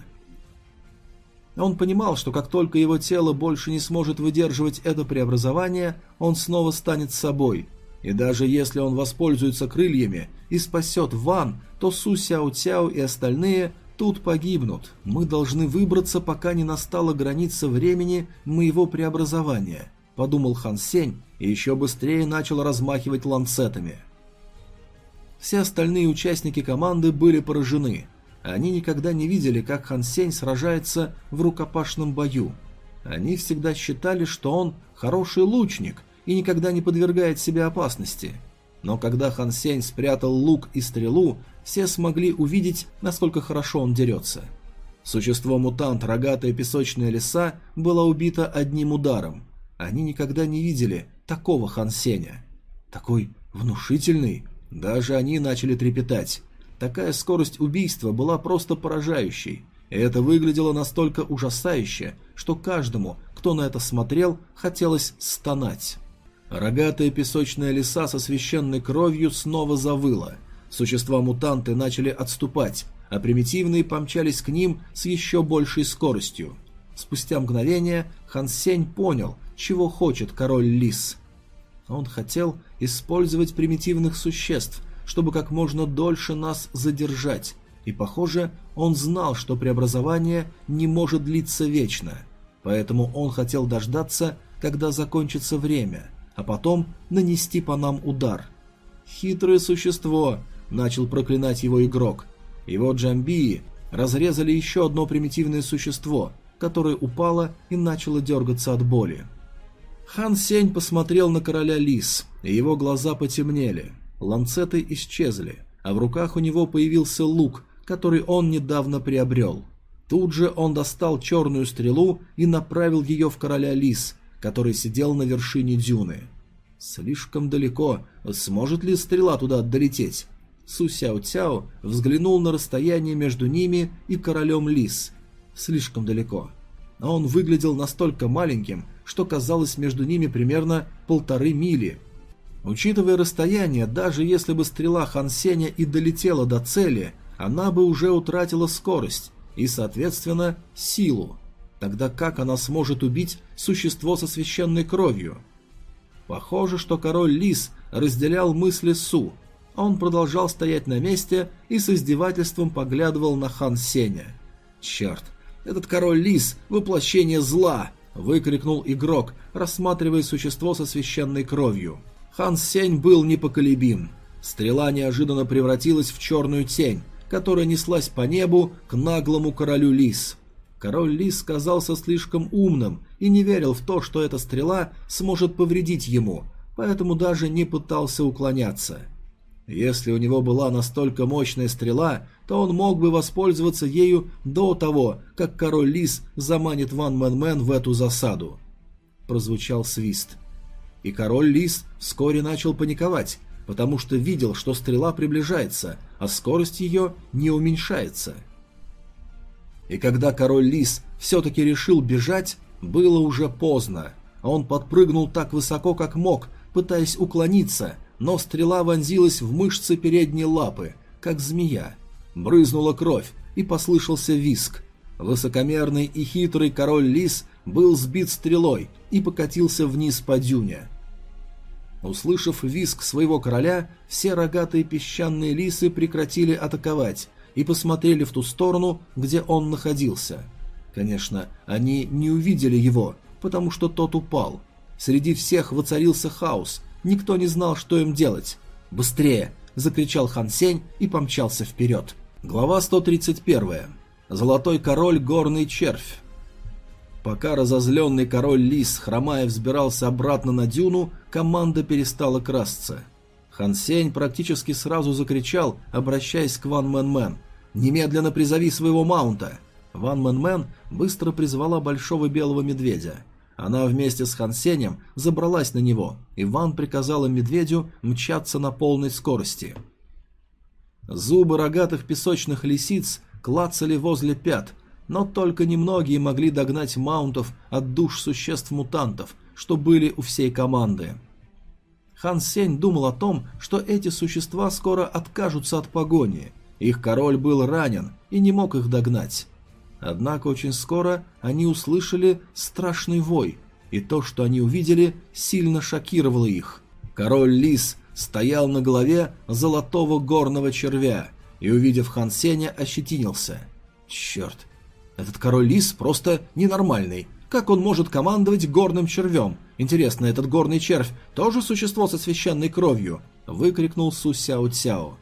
Он понимал, что как только его тело больше не сможет выдерживать это преобразование, он снова станет собой. И даже если он воспользуется крыльями и спасет Ван, то Су Сяо Цяо и остальные тут погибнут. Мы должны выбраться, пока не настала граница времени моего преобразования», – подумал Хан Сень и еще быстрее начал размахивать ланцетами. Все остальные участники команды были поражены. Они никогда не видели, как Хан Сень сражается в рукопашном бою. Они всегда считали, что он хороший лучник и никогда не подвергает себя опасности. Но когда Хан Сень спрятал лук и стрелу, все смогли увидеть, насколько хорошо он дерется. Существо-мутант, рогатая песочная лиса, была убита одним ударом. Они никогда не видели такого Хан Сеня. Такой внушительный. Даже они начали трепетать. Такая скорость убийства была просто поражающей. И это выглядело настолько ужасающе, что каждому, кто на это смотрел, хотелось стонать. Рогатая песочная лиса со священной кровью снова завыла – Существа-мутанты начали отступать, а примитивные помчались к ним с еще большей скоростью. Спустя мгновение Хан Сень понял, чего хочет король лис. Он хотел использовать примитивных существ, чтобы как можно дольше нас задержать, и, похоже, он знал, что преобразование не может длиться вечно, поэтому он хотел дождаться, когда закончится время, а потом нанести по нам удар. Хитрое существо, начал проклинать его игрок. Его джамбии разрезали еще одно примитивное существо, которое упало и начало дергаться от боли. Хан Сень посмотрел на короля лис, его глаза потемнели. Ланцеты исчезли, а в руках у него появился лук, который он недавно приобрел. Тут же он достал черную стрелу и направил ее в короля лис, который сидел на вершине дюны. Слишком далеко, сможет ли стрела туда долететь? Су Сяо Цяо взглянул на расстояние между ними и королем лис. слишком далеко. Он выглядел настолько маленьким, что казалось между ними примерно полторы мили. Учитывая расстояние, даже если бы стрела Хан Сеня и долетела до цели, она бы уже утратила скорость и, соответственно, силу. Тогда как она сможет убить существо со священной кровью? Похоже, что король Лис разделял мысли Су. Он продолжал стоять на месте и с издевательством поглядывал на Хан Сеня. «Черт, этот король Лис – воплощение зла!» – выкрикнул игрок, рассматривая существо со священной кровью. Хан Сень был непоколебим. Стрела неожиданно превратилась в черную тень, которая неслась по небу к наглому королю Лис. Король Лис казался слишком умным и не верил в то, что эта стрела сможет повредить ему, поэтому даже не пытался уклоняться. Если у него была настолько мощная стрела, то он мог бы воспользоваться ею до того, как король Лис заманит Ван Мэн Мэн в эту засаду. Прозвучал свист. И король Лис вскоре начал паниковать, потому что видел, что стрела приближается, а скорость ее не уменьшается. И когда король Лис все-таки решил бежать, было уже поздно. Он подпрыгнул так высоко, как мог, пытаясь уклониться, но стрела вонзилась в мышцы передней лапы, как змея. Брызнула кровь, и послышался виск. Высокомерный и хитрый король Лис был сбит стрелой и покатился вниз по дюне. Услышав виск своего короля, все рогатые песчаные лисы прекратили атаковать и посмотрели в ту сторону, где он находился. Конечно, они не увидели его, потому что тот упал. Среди всех воцарился хаос, никто не знал, что им делать. «Быстрее!» – закричал Хан Сень и помчался вперед. Глава 131. Золотой король Горный Червь. Пока разозленный король Лис, хромая, взбирался обратно на дюну, команда перестала красться. Хан Сень практически сразу закричал, обращаясь к Ван Мэн Мэн. «Немедленно призови своего маунта!» Ван Мэн Мэн быстро призвала большого белого медведя. Она вместе с Хан Сенем забралась на него, и Ван приказала медведю мчаться на полной скорости. Зубы рогатых песочных лисиц клацали возле пят, но только немногие могли догнать маунтов от душ существ-мутантов, что были у всей команды. Хан Сень думал о том, что эти существа скоро откажутся от погони. Их король был ранен и не мог их догнать. Однако очень скоро они услышали страшный вой, и то, что они увидели, сильно шокировало их. Король Лис стоял на голове золотого горного червя и, увидев Хан Сеня, ощетинился. «Черт, этот король лис просто ненормальный. Как он может командовать горным червем? Интересно, этот горный червь тоже существо со священной кровью?» – выкрикнул Су Сяо Цяо.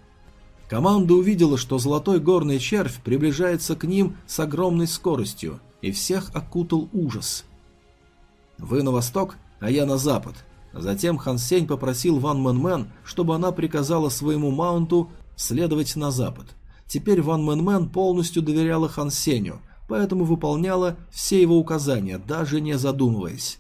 Команда увидела, что золотой горный червь приближается к ним с огромной скоростью, и всех окутал ужас. «Вы на восток, а я на запад». Затем Хан Сень попросил Ван Мэн Мэн, чтобы она приказала своему маунту следовать на запад. Теперь Ван Мэн Мэн полностью доверяла Хан Сеню, поэтому выполняла все его указания, даже не задумываясь.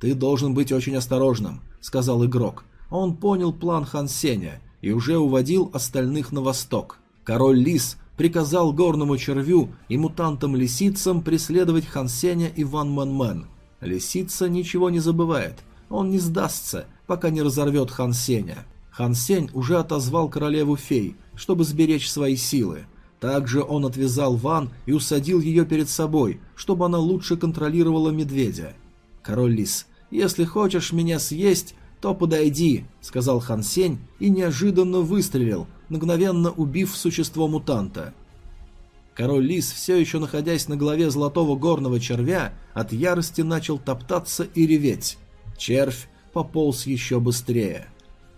«Ты должен быть очень осторожным», — сказал игрок. Он понял план Хан Сеня и уже уводил остальных на восток. Король Лис приказал горному червю и мутантам-лисицам преследовать Хан Сеня и Ван Мэн Мэн. Лисица ничего не забывает, он не сдастся, пока не разорвет Хан Сеня. Хан Сень уже отозвал королеву фей, чтобы сберечь свои силы. Также он отвязал Ван и усадил ее перед собой, чтобы она лучше контролировала медведя. «Король Лис, если хочешь меня съесть, то подойди», — сказал Хан Сень и неожиданно выстрелил, мгновенно убив существо-мутанта. Король Лис, все еще находясь на голове золотого горного червя, от ярости начал топтаться и реветь. Червь пополз еще быстрее.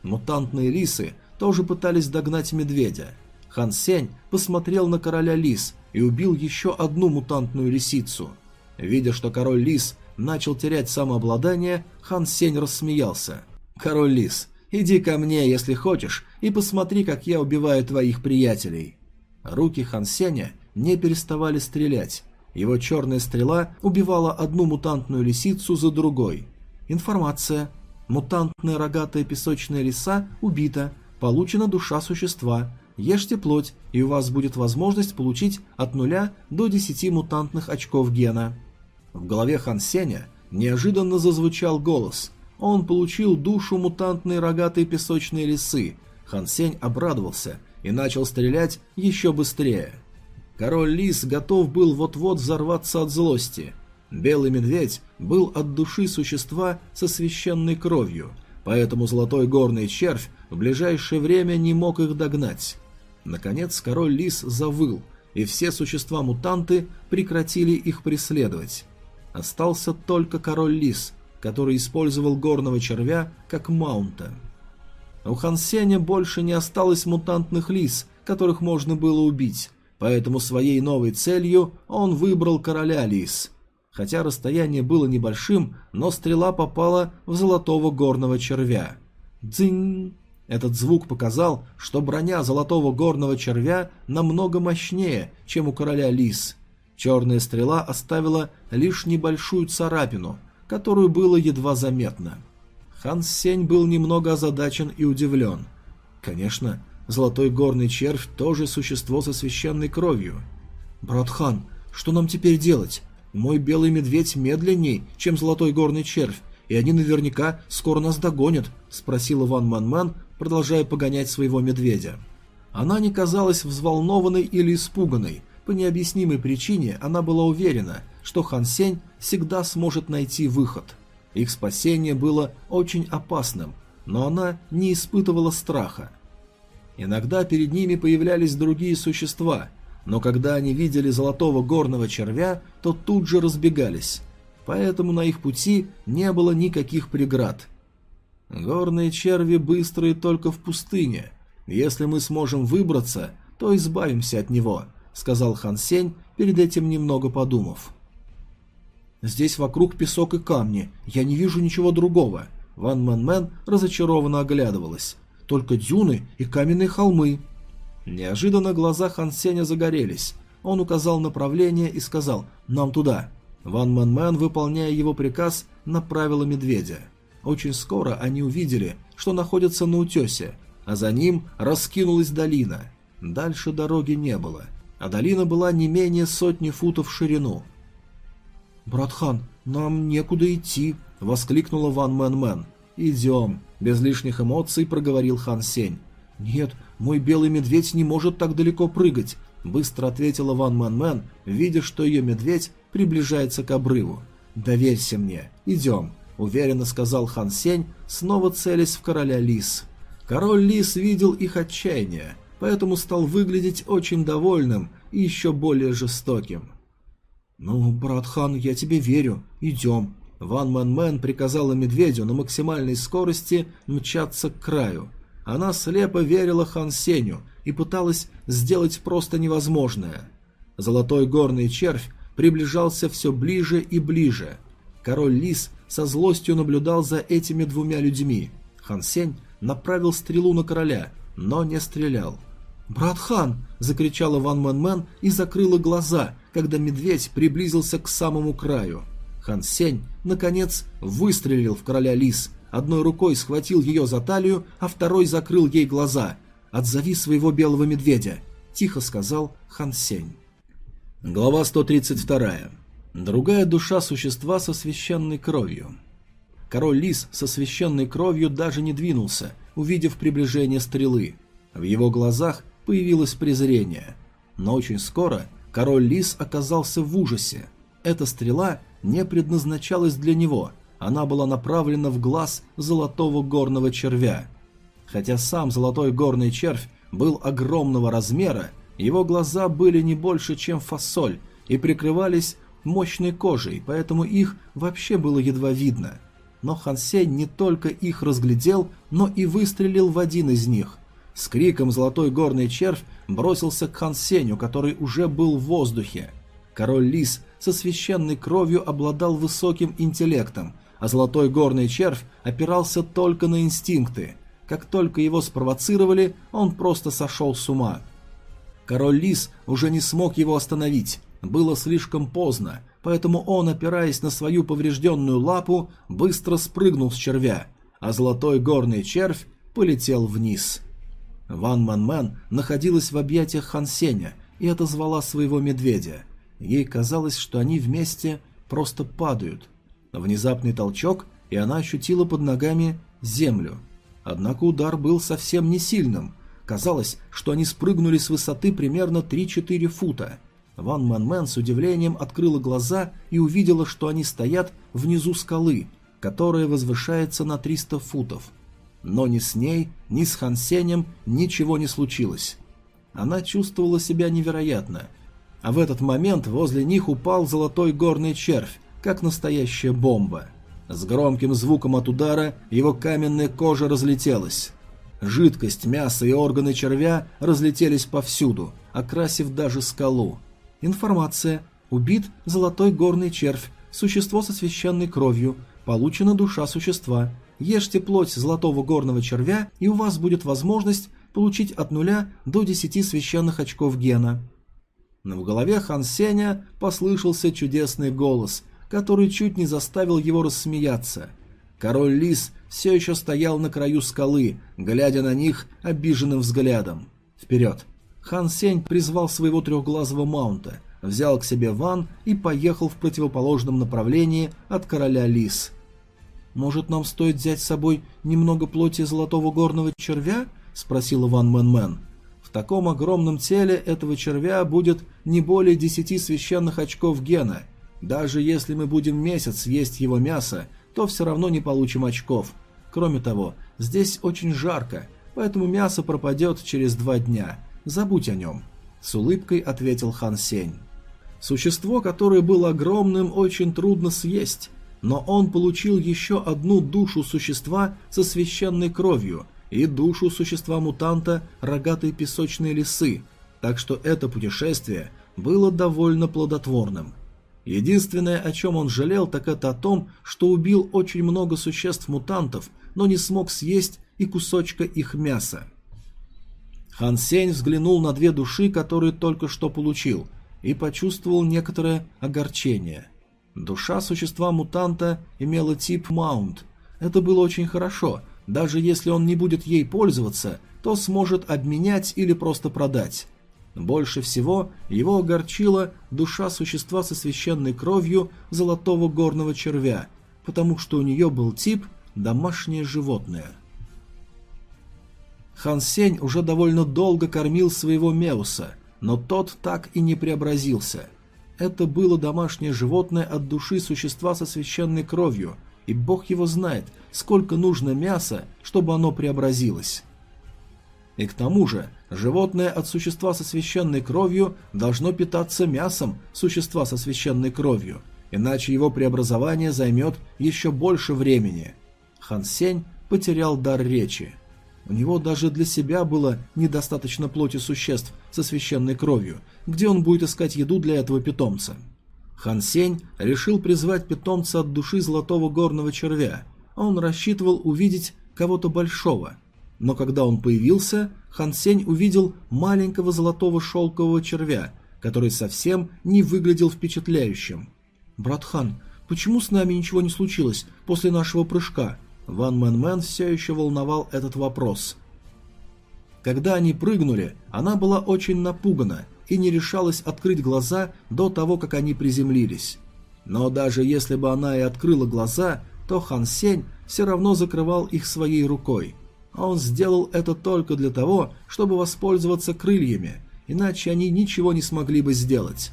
Мутантные лисы тоже пытались догнать медведя. Хан Сень посмотрел на короля лис и убил еще одну мутантную лисицу. Видя, что король лис начал терять самообладание, Хан Сень рассмеялся. «Король лис, иди ко мне, если хочешь, и посмотри, как я убиваю твоих приятелей». Руки Хан Сеня не переставали стрелять. Его черная стрела убивала одну мутантную лисицу за другой. Информация. Мутантная рогатая песочная лиса убита. Получена душа существа. Ешьте плоть, и у вас будет возможность получить от 0 до 10 мутантных очков гена. В голове Хан Сеня неожиданно зазвучал голос. Он получил душу мутантной рогатой песочной лисы. Хан Сень обрадовался и начал стрелять еще быстрее. Король Лис готов был вот-вот взорваться от злости. Белый медведь был от души существа со священной кровью, поэтому золотой горный червь в ближайшее время не мог их догнать. Наконец король Лис завыл, и все существа-мутанты прекратили их преследовать. Остался только король Лис, который использовал горного червя как маунта. У Хансеня больше не осталось мутантных лис, которых можно было убить, поэтому своей новой целью он выбрал короля лис. Хотя расстояние было небольшим, но стрела попала в золотого горного червя. Дзинь! Этот звук показал, что броня золотого горного червя намного мощнее, чем у короля лис. Черная стрела оставила лишь небольшую царапину, которую было едва заметно. Хан Сень был немного озадачен и удивлен. Конечно, золотой горный червь тоже существо со священной кровью. «Брат Хан, что нам теперь делать? Мой белый медведь медленней, чем золотой горный червь, и они наверняка скоро нас догонят», — спросила Ван Ман Ман, продолжая погонять своего медведя. Она не казалась взволнованной или испуганной. По необъяснимой причине она была уверена, что Хан Сень всегда сможет найти выход. Их спасение было очень опасным, но она не испытывала страха. Иногда перед ними появлялись другие существа, но когда они видели золотого горного червя, то тут же разбегались. Поэтому на их пути не было никаких преград – Горные черви быстрые только в пустыне. Если мы сможем выбраться, то избавимся от него», — сказал Хан Сень, перед этим немного подумав. «Здесь вокруг песок и камни, я не вижу ничего другого». Ван Мэн Мэн разочарованно оглядывалась. «Только дюны и каменные холмы». Неожиданно глаза Хан Сеня загорелись. Он указал направление и сказал «Нам туда». Ван Мэн Мэн, выполняя его приказ, направила медведя. Очень скоро они увидели, что находятся на утесе, а за ним раскинулась долина. Дальше дороги не было, а долина была не менее сотни футов в ширину. «Брат Хан, нам некуда идти», — воскликнула Ван Мэн Мэн. «Идем», — без лишних эмоций проговорил Хан Сень. «Нет, мой белый медведь не может так далеко прыгать», — быстро ответила Ван Мэн Мэн, видя, что ее медведь приближается к обрыву. «Доверься мне, идем» уверенно сказал Хан Сень, снова целясь в короля Лис. Король Лис видел их отчаяние, поэтому стал выглядеть очень довольным и еще более жестоким. «Ну, брат Хан, я тебе верю. Идем». Ван Мэн Мэн приказала медведю на максимальной скорости мчаться к краю. Она слепо верила Хан Сеню и пыталась сделать просто невозможное. Золотой горный червь приближался все ближе и ближе. Король Лис со злостью наблюдал за этими двумя людьми. Хан Сень направил стрелу на короля, но не стрелял. «Брат Хан!» – закричала Ван Мэн Мэн и закрыла глаза, когда медведь приблизился к самому краю. Хан Сень, наконец, выстрелил в короля лис, одной рукой схватил ее за талию, а второй закрыл ей глаза. «Отзови своего белого медведя!» – тихо сказал Хан Сень. Глава 132. Другая душа существа со священной кровью. Король Лис со священной кровью даже не двинулся, увидев приближение стрелы. В его глазах появилось презрение. Но очень скоро король Лис оказался в ужасе. Эта стрела не предназначалась для него, она была направлена в глаз золотого горного червя. Хотя сам золотой горный червь был огромного размера, его глаза были не больше, чем фасоль, и прикрывались мощной кожей, поэтому их вообще было едва видно. Но Хан Сень не только их разглядел, но и выстрелил в один из них. С криком золотой горный червь бросился к Хан Сенью, который уже был в воздухе. Король Лис со священной кровью обладал высоким интеллектом, а золотой горный червь опирался только на инстинкты. Как только его спровоцировали, он просто сошел с ума. Король Лис уже не смог его остановить. Было слишком поздно, поэтому он, опираясь на свою поврежденную лапу, быстро спрыгнул с червя, а золотой горный червь полетел вниз. Ван Мэн Мэн находилась в объятиях Хан Сеня и отозвала своего медведя. Ей казалось, что они вместе просто падают. Внезапный толчок, и она ощутила под ногами землю. Однако удар был совсем не сильным. Казалось, что они спрыгнули с высоты примерно 3-4 фута. Ван Мэн Мэн с удивлением открыла глаза и увидела, что они стоят внизу скалы, которая возвышается на 300 футов. Но ни с ней, ни с Хан Сенем ничего не случилось. Она чувствовала себя невероятно. А в этот момент возле них упал золотой горный червь, как настоящая бомба. С громким звуком от удара его каменная кожа разлетелась. Жидкость, мясо и органы червя разлетелись повсюду, окрасив даже скалу. Информация. Убит золотой горный червь, существо со священной кровью. Получена душа существа. Ешьте плоть золотого горного червя, и у вас будет возможность получить от нуля до 10 священных очков гена. Но в голове Хан Сеня послышался чудесный голос, который чуть не заставил его рассмеяться. Король Лис все еще стоял на краю скалы, глядя на них обиженным взглядом. Вперед! Хан Сень призвал своего трехглазого маунта, взял к себе Ван и поехал в противоположном направлении от короля Лис. «Может, нам стоит взять с собой немного плоти золотого горного червя?» – спросила Ван Мэн Мэн. «В таком огромном теле этого червя будет не более десяти священных очков гена, даже если мы будем месяц есть его мясо, то все равно не получим очков. Кроме того, здесь очень жарко, поэтому мясо пропадет через два дня. Забудь о нем», — с улыбкой ответил Хан Сень. Существо, которое было огромным, очень трудно съесть, но он получил еще одну душу существа со священной кровью и душу существа-мутанта рогатой песочной лисы, так что это путешествие было довольно плодотворным. Единственное, о чем он жалел, так это о том, что убил очень много существ-мутантов, но не смог съесть и кусочка их мяса. Хан Сень взглянул на две души, которые только что получил, и почувствовал некоторое огорчение. Душа существа-мутанта имела тип маунт. Это было очень хорошо, даже если он не будет ей пользоваться, то сможет обменять или просто продать. Больше всего его огорчила душа существа со священной кровью золотого горного червя, потому что у нее был тип «домашнее животное». Хан Сень уже довольно долго кормил своего Меуса, но тот так и не преобразился. Это было домашнее животное от души существа со священной кровью, и бог его знает, сколько нужно мяса, чтобы оно преобразилось. И к тому же, животное от существа со священной кровью должно питаться мясом существа со священной кровью, иначе его преобразование займет еще больше времени. Хан Сень потерял дар речи. У него даже для себя было недостаточно плоти существ со священной кровью, где он будет искать еду для этого питомца. Хан Сень решил призвать питомца от души золотого горного червя, он рассчитывал увидеть кого-то большого – но когда он появился, Хан Сень увидел маленького золотого шелкового червя, который совсем не выглядел впечатляющим. «Брат Хан, почему с нами ничего не случилось после нашего прыжка?» Ван Мэн Мэн все еще волновал этот вопрос. Когда они прыгнули, она была очень напугана и не решалась открыть глаза до того, как они приземлились. Но даже если бы она и открыла глаза, то Хан Сень все равно закрывал их своей рукой он сделал это только для того, чтобы воспользоваться крыльями, иначе они ничего не смогли бы сделать.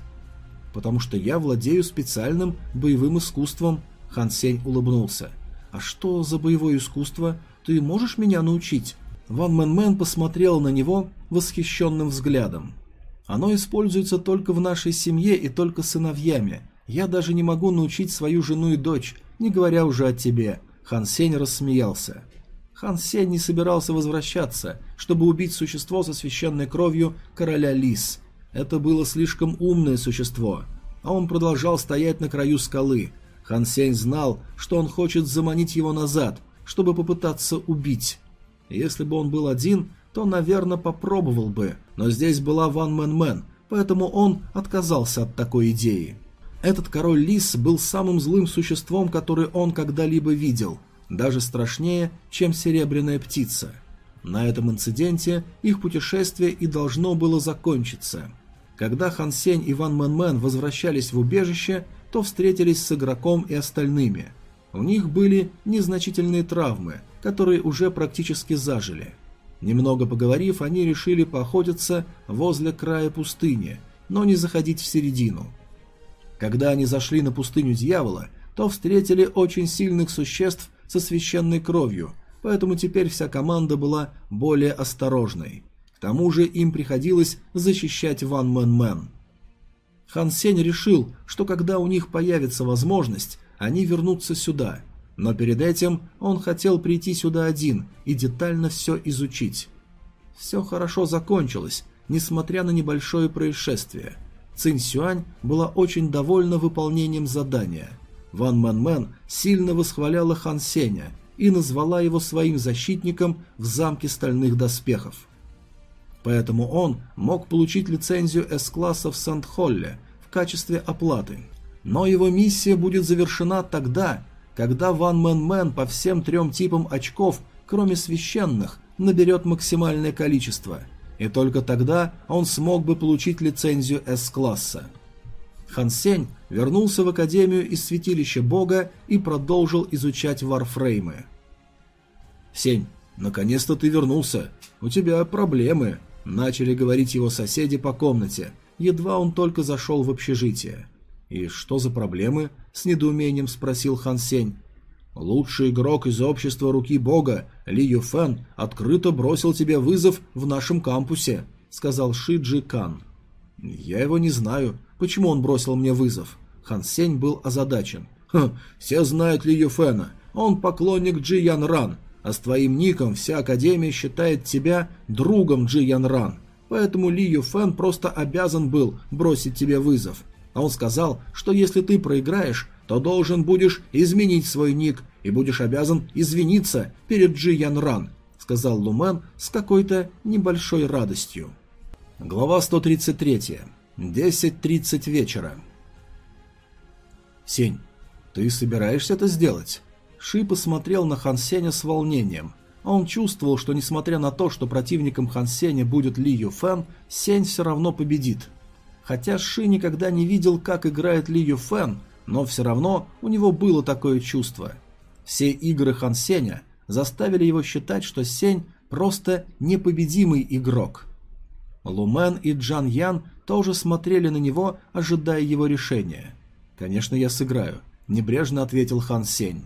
«Потому что я владею специальным боевым искусством», — Хан Сень улыбнулся. «А что за боевое искусство? Ты можешь меня научить?» Ван Мэн Мэн посмотрела на него восхищенным взглядом. «Оно используется только в нашей семье и только сыновьями. Я даже не могу научить свою жену и дочь, не говоря уже о тебе», — Хан Сень рассмеялся. Хан Сень не собирался возвращаться, чтобы убить существо со священной кровью короля Лис. Это было слишком умное существо, а он продолжал стоять на краю скалы. Хан Сень знал, что он хочет заманить его назад, чтобы попытаться убить. Если бы он был один, то, наверное, попробовал бы, но здесь была Ван Мэн Мэн, поэтому он отказался от такой идеи. Этот король Лис был самым злым существом, которое он когда-либо видел – даже страшнее, чем серебряная птица. На этом инциденте их путешествие и должно было закончиться. Когда Хан Сень и Ван Мэн Мэн возвращались в убежище, то встретились с игроком и остальными. У них были незначительные травмы, которые уже практически зажили. Немного поговорив, они решили поохотиться возле края пустыни, но не заходить в середину. Когда они зашли на пустыню дьявола, то встретили очень сильных существ со священной кровью, поэтому теперь вся команда была более осторожной. К тому же им приходилось защищать Ван Мэн Мэн. Хан Сень решил, что когда у них появится возможность, они вернутся сюда, но перед этим он хотел прийти сюда один и детально все изучить. Все хорошо закончилось, несмотря на небольшое происшествие. Цинь Сюань была очень довольна выполнением задания. Ван Мэн Мэн сильно восхваляла Хан Сеня и назвала его своим защитником в замке стальных доспехов. Поэтому он мог получить лицензию С-класса в Сент-Холле в качестве оплаты. Но его миссия будет завершена тогда, когда Ван Мэн Мэн по всем трем типам очков, кроме священных, наберет максимальное количество, и только тогда он смог бы получить лицензию С-класса. Хан Сень вернулся в Академию из Святилища Бога и продолжил изучать варфреймы. «Сень, наконец-то ты вернулся. У тебя проблемы», – начали говорить его соседи по комнате, едва он только зашел в общежитие. «И что за проблемы?» – с недоумением спросил Хан Сень. «Лучший игрок из общества Руки Бога, Ли Юфен, открыто бросил тебе вызов в нашем кампусе», – сказал Ши Джи Кан. «Я его не знаю. Почему он бросил мне вызов?» Хан Сень был озадачен. «Хм, все знают Ли Юфена. Он поклонник Джи Ян Ран, а с твоим ником вся Академия считает тебя другом Джи Ян Ран. Поэтому Ли Юфен просто обязан был бросить тебе вызов. А он сказал, что если ты проиграешь, то должен будешь изменить свой ник и будешь обязан извиниться перед Джи Ян Ран, сказал Лумен с какой-то небольшой радостью. Глава 133. 10.30 вечера. Сень, ты собираешься это сделать? Ши посмотрел на Хан Сеня с волнением. Он чувствовал, что несмотря на то, что противником Хан Сеня будет Ли Ю Фэн, Сень все равно победит. Хотя Ши никогда не видел, как играет Ли Юфен, но все равно у него было такое чувство. Все игры Хан Сеня заставили его считать, что Сень просто непобедимый игрок. Лумен и Джан Ян тоже смотрели на него, ожидая его решения. «Конечно, я сыграю», – небрежно ответил Хан Сень.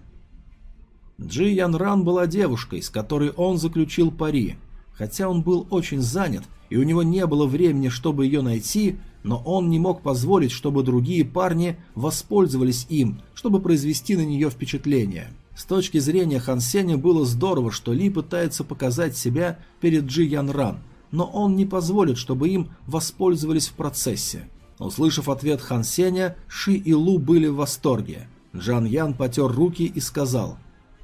Джи Ян Ран была девушкой, с которой он заключил пари. Хотя он был очень занят, и у него не было времени, чтобы ее найти, но он не мог позволить, чтобы другие парни воспользовались им, чтобы произвести на нее впечатление. С точки зрения Хан Сеня было здорово, что Ли пытается показать себя перед Джи Ян Ран, но он не позволит, чтобы им воспользовались в процессе. Услышав ответ Хан Сеня, Ши и Лу были в восторге. Джан Ян потер руки и сказал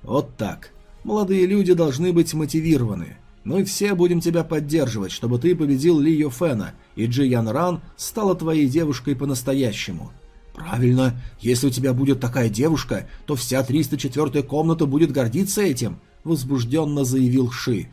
«Вот так. Молодые люди должны быть мотивированы. Мы все будем тебя поддерживать, чтобы ты победил Ли Йофена, и Джи Ян Ран стала твоей девушкой по-настоящему. Правильно, если у тебя будет такая девушка, то вся 304-я комната будет гордиться этим, возбужденно заявил Ши.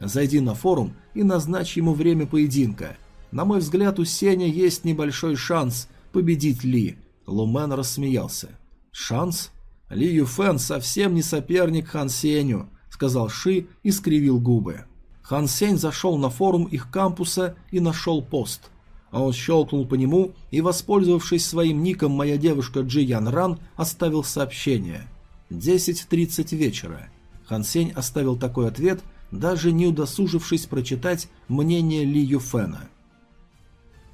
Зайди на форум и назначь ему время поединка. На мой взгляд, у Сеня есть небольшой шанс победить Ли. Лумен рассмеялся. Шанс? Ли Юфен совсем не соперник Хан Сеню сказал Ши и скривил губы. Хан Сень зашел на форум их кампуса и нашел пост. А он щелкнул по нему и, воспользовавшись своим ником «Моя девушка Джи Ян Ран», оставил сообщение. 10.30 вечера. Хан Сень оставил такой ответ, даже не удосужившись прочитать мнение Ли Юфена.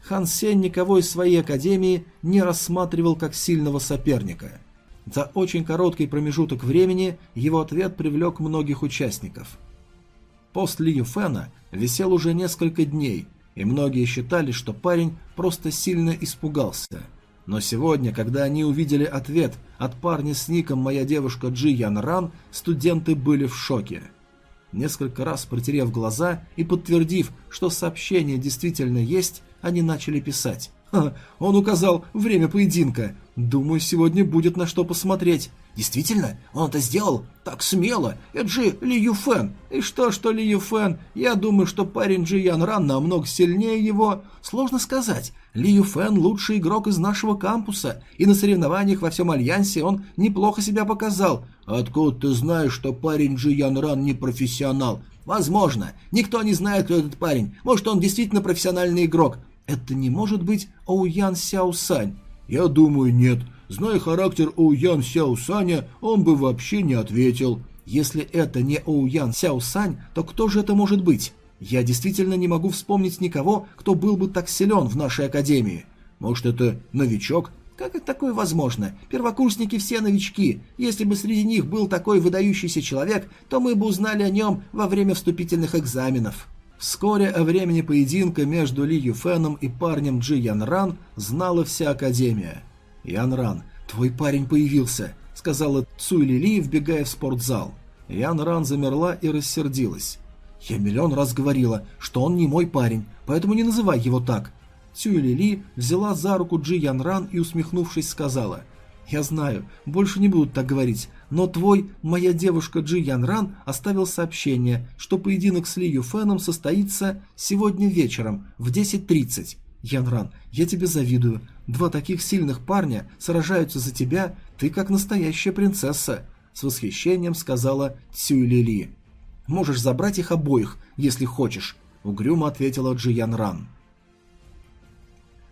Хан Сень никого из своей академии не рассматривал как сильного соперника – за очень короткий промежуток времени его ответ привлек многих участников. Пост Ли Юфена висел уже несколько дней, и многие считали, что парень просто сильно испугался. Но сегодня, когда они увидели ответ от парня с ником «Моя девушка Джи Ян Ран», студенты были в шоке. Несколько раз протерев глаза и подтвердив, что сообщение действительно есть, они начали писать. Ха, он указал время поединка. Думаю, сегодня будет на что посмотреть. Действительно? Он это сделал? Так смело! Это же Ли Юфен! И что, что Ли Юфен? Я думаю, что парень Джи Ян Ран намного сильнее его. Сложно сказать. Ли Юфен лучший игрок из нашего кампуса, и на соревнованиях во всем Альянсе он неплохо себя показал. Откуда ты знаешь, что парень Джи Ян Ран не профессионал? Возможно. Никто не знает, кто этот парень. Может, он действительно профессиональный игрок. Это не может быть Оуян Сяо Сань. Я думаю, нет. Зная характер Оуян Сяо Саня, он бы вообще не ответил. Если это не Оуян Сяо Сань, то кто же это может быть? Я действительно не могу вспомнить никого, кто был бы так силен в нашей академии. Может, это новичок? Как это такое возможно? Первокурсники все новички. Если бы среди них был такой выдающийся человек, то мы бы узнали о нем во время вступительных экзаменов. Вскоре о времени поединка между Ли Юфеном и парнем Джи Ян Ран знала вся Академия. «Ян Ран, твой парень появился», — сказала Цуй Лили, вбегая в спортзал. Ян Ран замерла и рассердилась. «Я миллион раз говорила, что он не мой парень, поэтому не называй его так». Цюй Лили взяла за руку Джи Ян Ран и, усмехнувшись, сказала — «Я знаю, больше не будут так говорить, но твой, моя девушка Джи Ян Ран оставил сообщение, что поединок с Ли Юфеном состоится сегодня вечером в 10.30. Ян Ран, я тебе завидую. Два таких сильных парня сражаются за тебя, ты как настоящая принцесса», с восхищением сказала Цюй Лили. «Можешь забрать их обоих, если хочешь», угрюмо ответила Джи Ян Ран.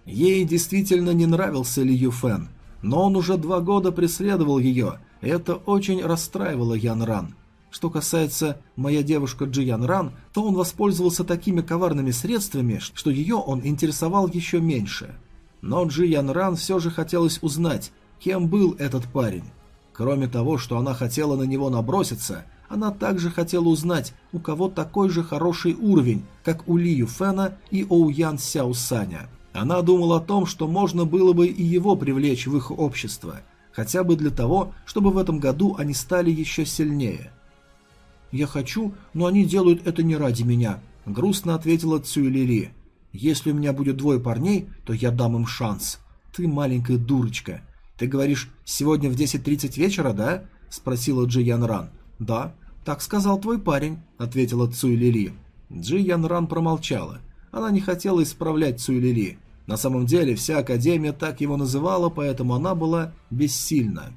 Ей действительно не нравился Ли Юфен, но он уже два года преследовал ее, это очень расстраивало Ян Ран. Что касается моя девушка Джи Ян Ран, то он воспользовался такими коварными средствами, что ее он интересовал еще меньше. Но Джи Ян Ран все же хотелось узнать, кем был этот парень. Кроме того, что она хотела на него наброситься, она также хотела узнать, у кого такой же хороший уровень, как у Ли Юфена и Оу Ян Сяо Саня. Она думала о том, что можно было бы и его привлечь в их общество, хотя бы для того, чтобы в этом году они стали еще сильнее. «Я хочу, но они делают это не ради меня», — грустно ответила Цюэлири. «Если у меня будет двое парней, то я дам им шанс. Ты маленькая дурочка. Ты говоришь, сегодня в 10.30 вечера, да?» — спросила Джи Ян Ран. «Да, так сказал твой парень», — ответила Цуэлири. Джи Ян Ран промолчала. Она не хотела исправлять Цуэлири. На самом деле вся Академия так его называла, поэтому она была бессильна.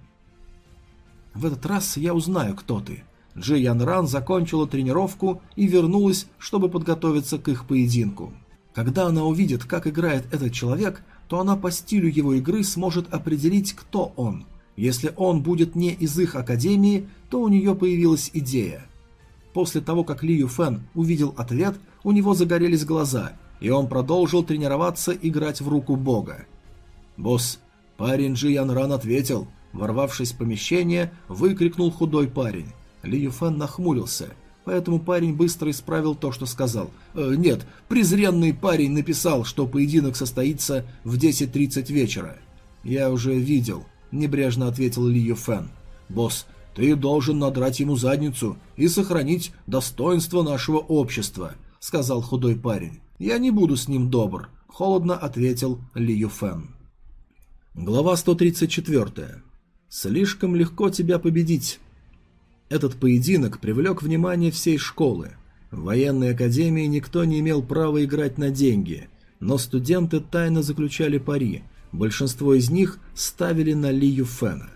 «В этот раз я узнаю, кто ты». Джи Ян Ран закончила тренировку и вернулась, чтобы подготовиться к их поединку. Когда она увидит, как играет этот человек, то она по стилю его игры сможет определить, кто он. Если он будет не из их академии, то у нее появилась идея. После того, как Ли Юфен увидел ответ, у него загорелись глаза, и он продолжил тренироваться играть в руку бога. «Босс, парень Джи Ян Ран ответил», ворвавшись в помещение, выкрикнул худой парень. Ли Юфен нахмурился, поэтому парень быстро исправил то, что сказал. «Э, «Нет, презренный парень написал, что поединок состоится в 10.30 вечера». «Я уже видел», — небрежно ответил Ли Юфен. «Босс, ты должен надрать ему задницу и сохранить достоинство нашего общества», — сказал худой парень. «Я не буду с ним добр», — холодно ответил Ли Юфен. Глава 134. «Слишком легко тебя победить». Этот поединок привлек внимание всей школы. В военной академии никто не имел права играть на деньги, но студенты тайно заключали пари, большинство из них ставили на Ли Юфена.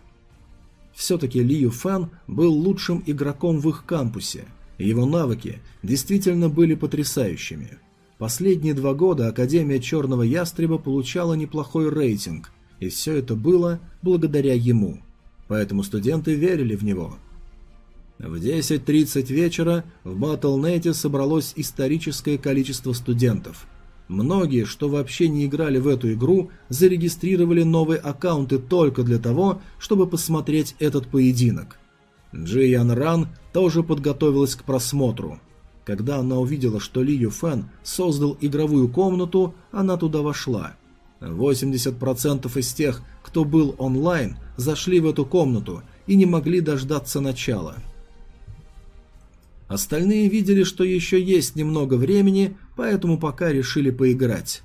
Все-таки Ли Юфен был лучшим игроком в их кампусе, его навыки действительно были потрясающими. Последние два года Академия Черного Ястреба получала неплохой рейтинг, и все это было благодаря ему. Поэтому студенты верили в него. В 10.30 вечера в Батлнете собралось историческое количество студентов. Многие, что вообще не играли в эту игру, зарегистрировали новые аккаунты только для того, чтобы посмотреть этот поединок. Джи Ян Ран тоже подготовилась к просмотру – когда она увидела, что Ли Юфен создал игровую комнату, она туда вошла. 80% из тех, кто был онлайн, зашли в эту комнату и не могли дождаться начала. Остальные видели, что еще есть немного времени, поэтому пока решили поиграть.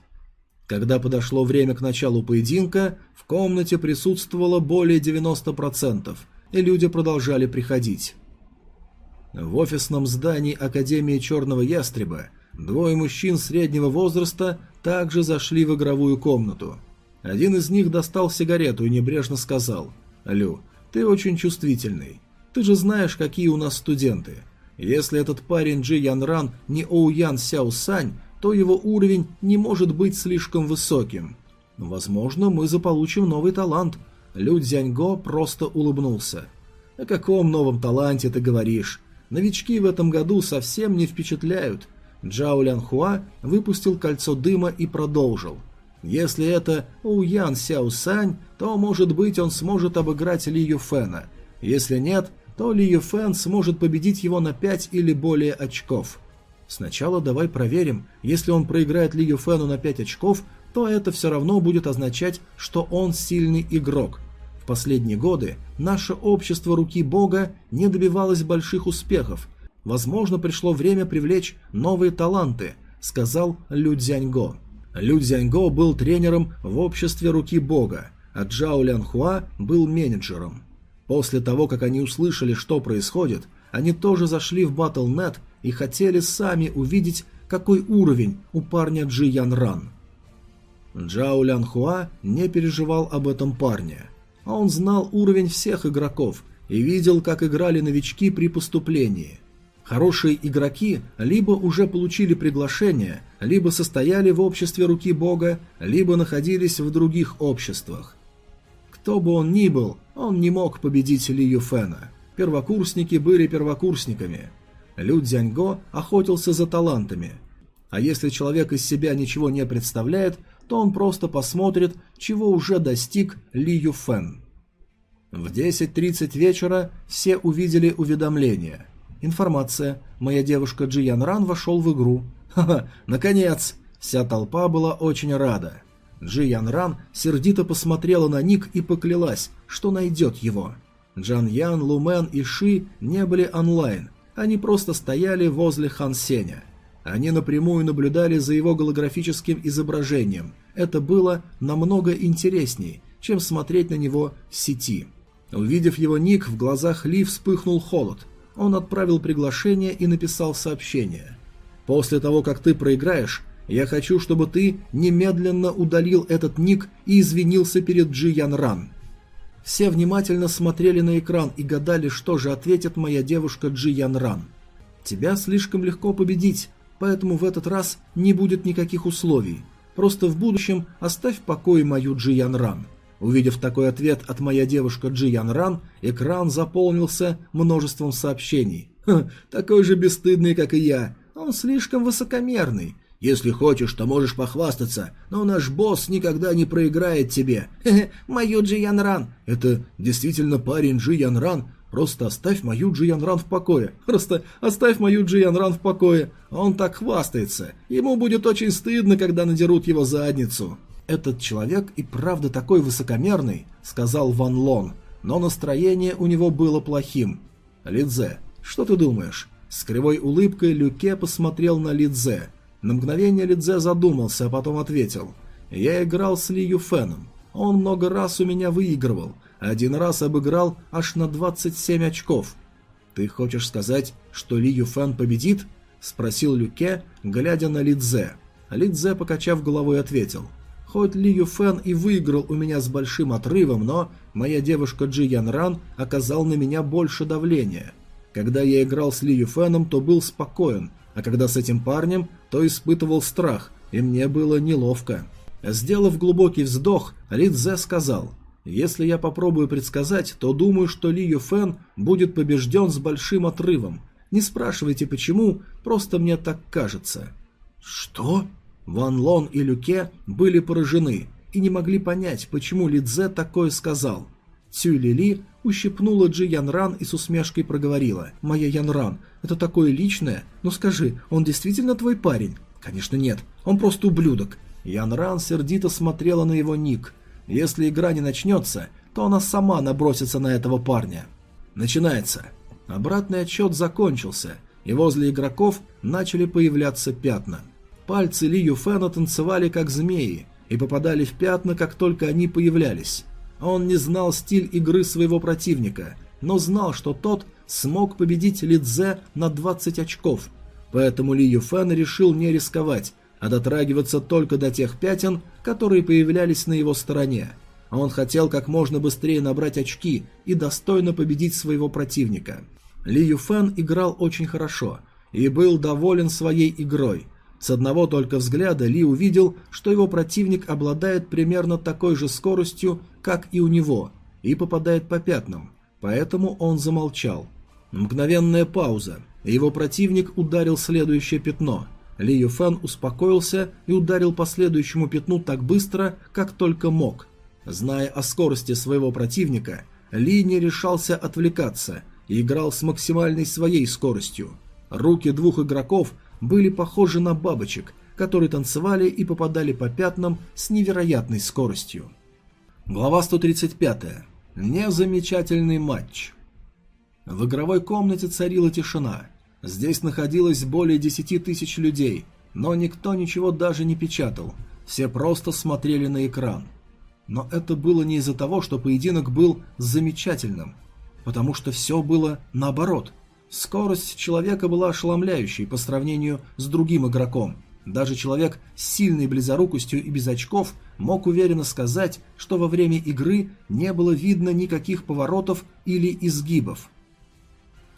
Когда подошло время к началу поединка, в комнате присутствовало более 90%, и люди продолжали приходить. В офисном здании Академии Черного Ястреба двое мужчин среднего возраста также зашли в игровую комнату. Один из них достал сигарету и небрежно сказал «Лю, ты очень чувствительный. Ты же знаешь, какие у нас студенты. Если этот парень Джи Ян Ран не Оу Ян Сяо Сань, то его уровень не может быть слишком высоким. Возможно, мы заполучим новый талант. Лю Цзяньго просто улыбнулся. О каком новом таланте ты говоришь? Новички в этом году совсем не впечатляют. Джао Лян Хуа выпустил кольцо дыма и продолжил. Если это Уян Сяо Сань, то, может быть, он сможет обыграть Ли Юфена. Если нет, то Ли Юфен сможет победить его на 5 или более очков. Сначала давай проверим, если он проиграет Ли Юфену на 5 очков, то это все равно будет означать, что он сильный игрок. Последние годы наше общество руки бога не добивалось больших успехов. Возможно, пришло время привлечь новые таланты, сказал Лю Цзяньго. Лю Цзяньго был тренером в обществе руки бога, а Джао Лянхуа был менеджером. После того, как они услышали, что происходит, они тоже зашли в Battle.net и хотели сами увидеть, какой уровень у парня Джи Ян Ран. Джао Лян Хуа не переживал об этом парне. А Он знал уровень всех игроков и видел, как играли новички при поступлении. Хорошие игроки либо уже получили приглашение, либо состояли в обществе руки бога, либо находились в других обществах. Кто бы он ни был, он не мог победить Ли Юфена. Первокурсники были первокурсниками. Лю Цзяньго охотился за талантами. А если человек из себя ничего не представляет, то он просто посмотрит, чего уже достиг Ли Юфен. В 10.30 вечера все увидели уведомление. Информация. Моя девушка Джи Ян Ран вошел в игру. Ха-ха, наконец! Вся толпа была очень рада. Джи Ян Ран сердито посмотрела на Ник и поклялась, что найдет его. Джан Ян, Лумен и Ши не были онлайн, они просто стояли возле Хан Сеня. Они напрямую наблюдали за его голографическим изображением. Это было намного интересней, чем смотреть на него в сети. Увидев его ник, в глазах Ли вспыхнул холод. Он отправил приглашение и написал сообщение. «После того, как ты проиграешь, я хочу, чтобы ты немедленно удалил этот ник и извинился перед Джи Ян Ран». Все внимательно смотрели на экран и гадали, что же ответит моя девушка Джи Ян Ран. «Тебя слишком легко победить поэтому в этот раз не будет никаких условий. Просто в будущем оставь в покое мою Джи Ян Ран». Увидев такой ответ от моя девушка Джи Ян Ран, экран заполнился множеством сообщений. «Ха, такой же бесстыдный, как и я. Он слишком высокомерный. Если хочешь, то можешь похвастаться, но наш босс никогда не проиграет тебе. Хе-хе, мою Джи Ян Ран. Это действительно парень Джи Ян Ран, Просто оставь мою Джиянран в покое. Просто оставь мою Джиянран в покое. Он так хвастается. Ему будет очень стыдно, когда надерут его задницу. Этот человек и правда такой высокомерный, сказал Ван Лон, но настроение у него было плохим. Лидзе, что ты думаешь? С кривой улыбкой Люке посмотрел на Лидзе. На мгновение Лидзе задумался, а потом ответил. «Я играл с Ли Юфеном. Он много раз у меня выигрывал. Один раз обыграл аж на 27 очков. «Ты хочешь сказать, что Ли Юфэн победит?» – спросил Люке, глядя на Лидзе. Лидзе, покачав головой, ответил. «Хоть Ли Юфэн и выиграл у меня с большим отрывом, но моя девушка Джи Ян Ран оказал на меня больше давления. Когда я играл с Ли Юфэном, то был спокоен, а когда с этим парнем, то испытывал страх, и мне было неловко». Сделав глубокий вздох, Лидзе сказал – если я попробую предсказать, то думаю, что Ли Юфен будет побежден с большим отрывом. Не спрашивайте почему, просто мне так кажется. Что? Ван Лон и Люке были поражены и не могли понять, почему Ли Цзэ такое сказал. Цюй Ли Ли ущипнула Джи Ян Ран и с усмешкой проговорила. «Моя Ян Ран, это такое личное? Ну скажи, он действительно твой парень?» «Конечно нет, он просто ублюдок». Ян Ран сердито смотрела на его ник. Если игра не начнется, то она сама набросится на этого парня. Начинается. Обратный отсчет закончился, и возле игроков начали появляться пятна. Пальцы Ли Юфена танцевали как змеи и попадали в пятна, как только они появлялись. Он не знал стиль игры своего противника, но знал, что тот смог победить Лидзе на 20 очков, поэтому Ли Юфен решил не рисковать, а дотрагиваться только до тех пятен, которые появлялись на его стороне. Он хотел как можно быстрее набрать очки и достойно победить своего противника. Ли Юфен играл очень хорошо и был доволен своей игрой. С одного только взгляда Ли увидел, что его противник обладает примерно такой же скоростью, как и у него, и попадает по пятнам, поэтому он замолчал. Мгновенная пауза, и его противник ударил следующее пятно. Ли Юфен успокоился и ударил по следующему пятну так быстро, как только мог. Зная о скорости своего противника, Ли не решался отвлекаться и играл с максимальной своей скоростью. Руки двух игроков были похожи на бабочек, которые танцевали и попадали по пятнам с невероятной скоростью. Глава 135. Незамечательный матч. В игровой комнате царила тишина. Здесь находилось более 10 тысяч людей, но никто ничего даже не печатал, все просто смотрели на экран. Но это было не из-за того, что поединок был замечательным, потому что все было наоборот. Скорость человека была ошеломляющей по сравнению с другим игроком. Даже человек с сильной близорукостью и без очков мог уверенно сказать, что во время игры не было видно никаких поворотов или изгибов.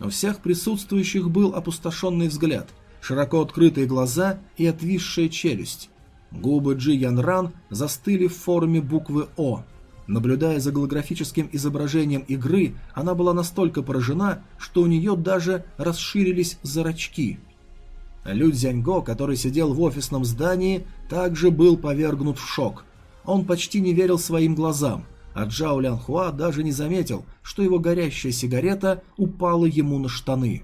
У всех присутствующих был опустошенный взгляд, широко открытые глаза и отвисшая челюсть. Губы Джи Ян Ран застыли в форме буквы «О», Наблюдая за голографическим изображением игры, она была настолько поражена, что у нее даже расширились зрачки. Лю Цзяньго, который сидел в офисном здании, также был повергнут в шок. Он почти не верил своим глазам, а Джао Лянхуа даже не заметил, что его горящая сигарета упала ему на штаны.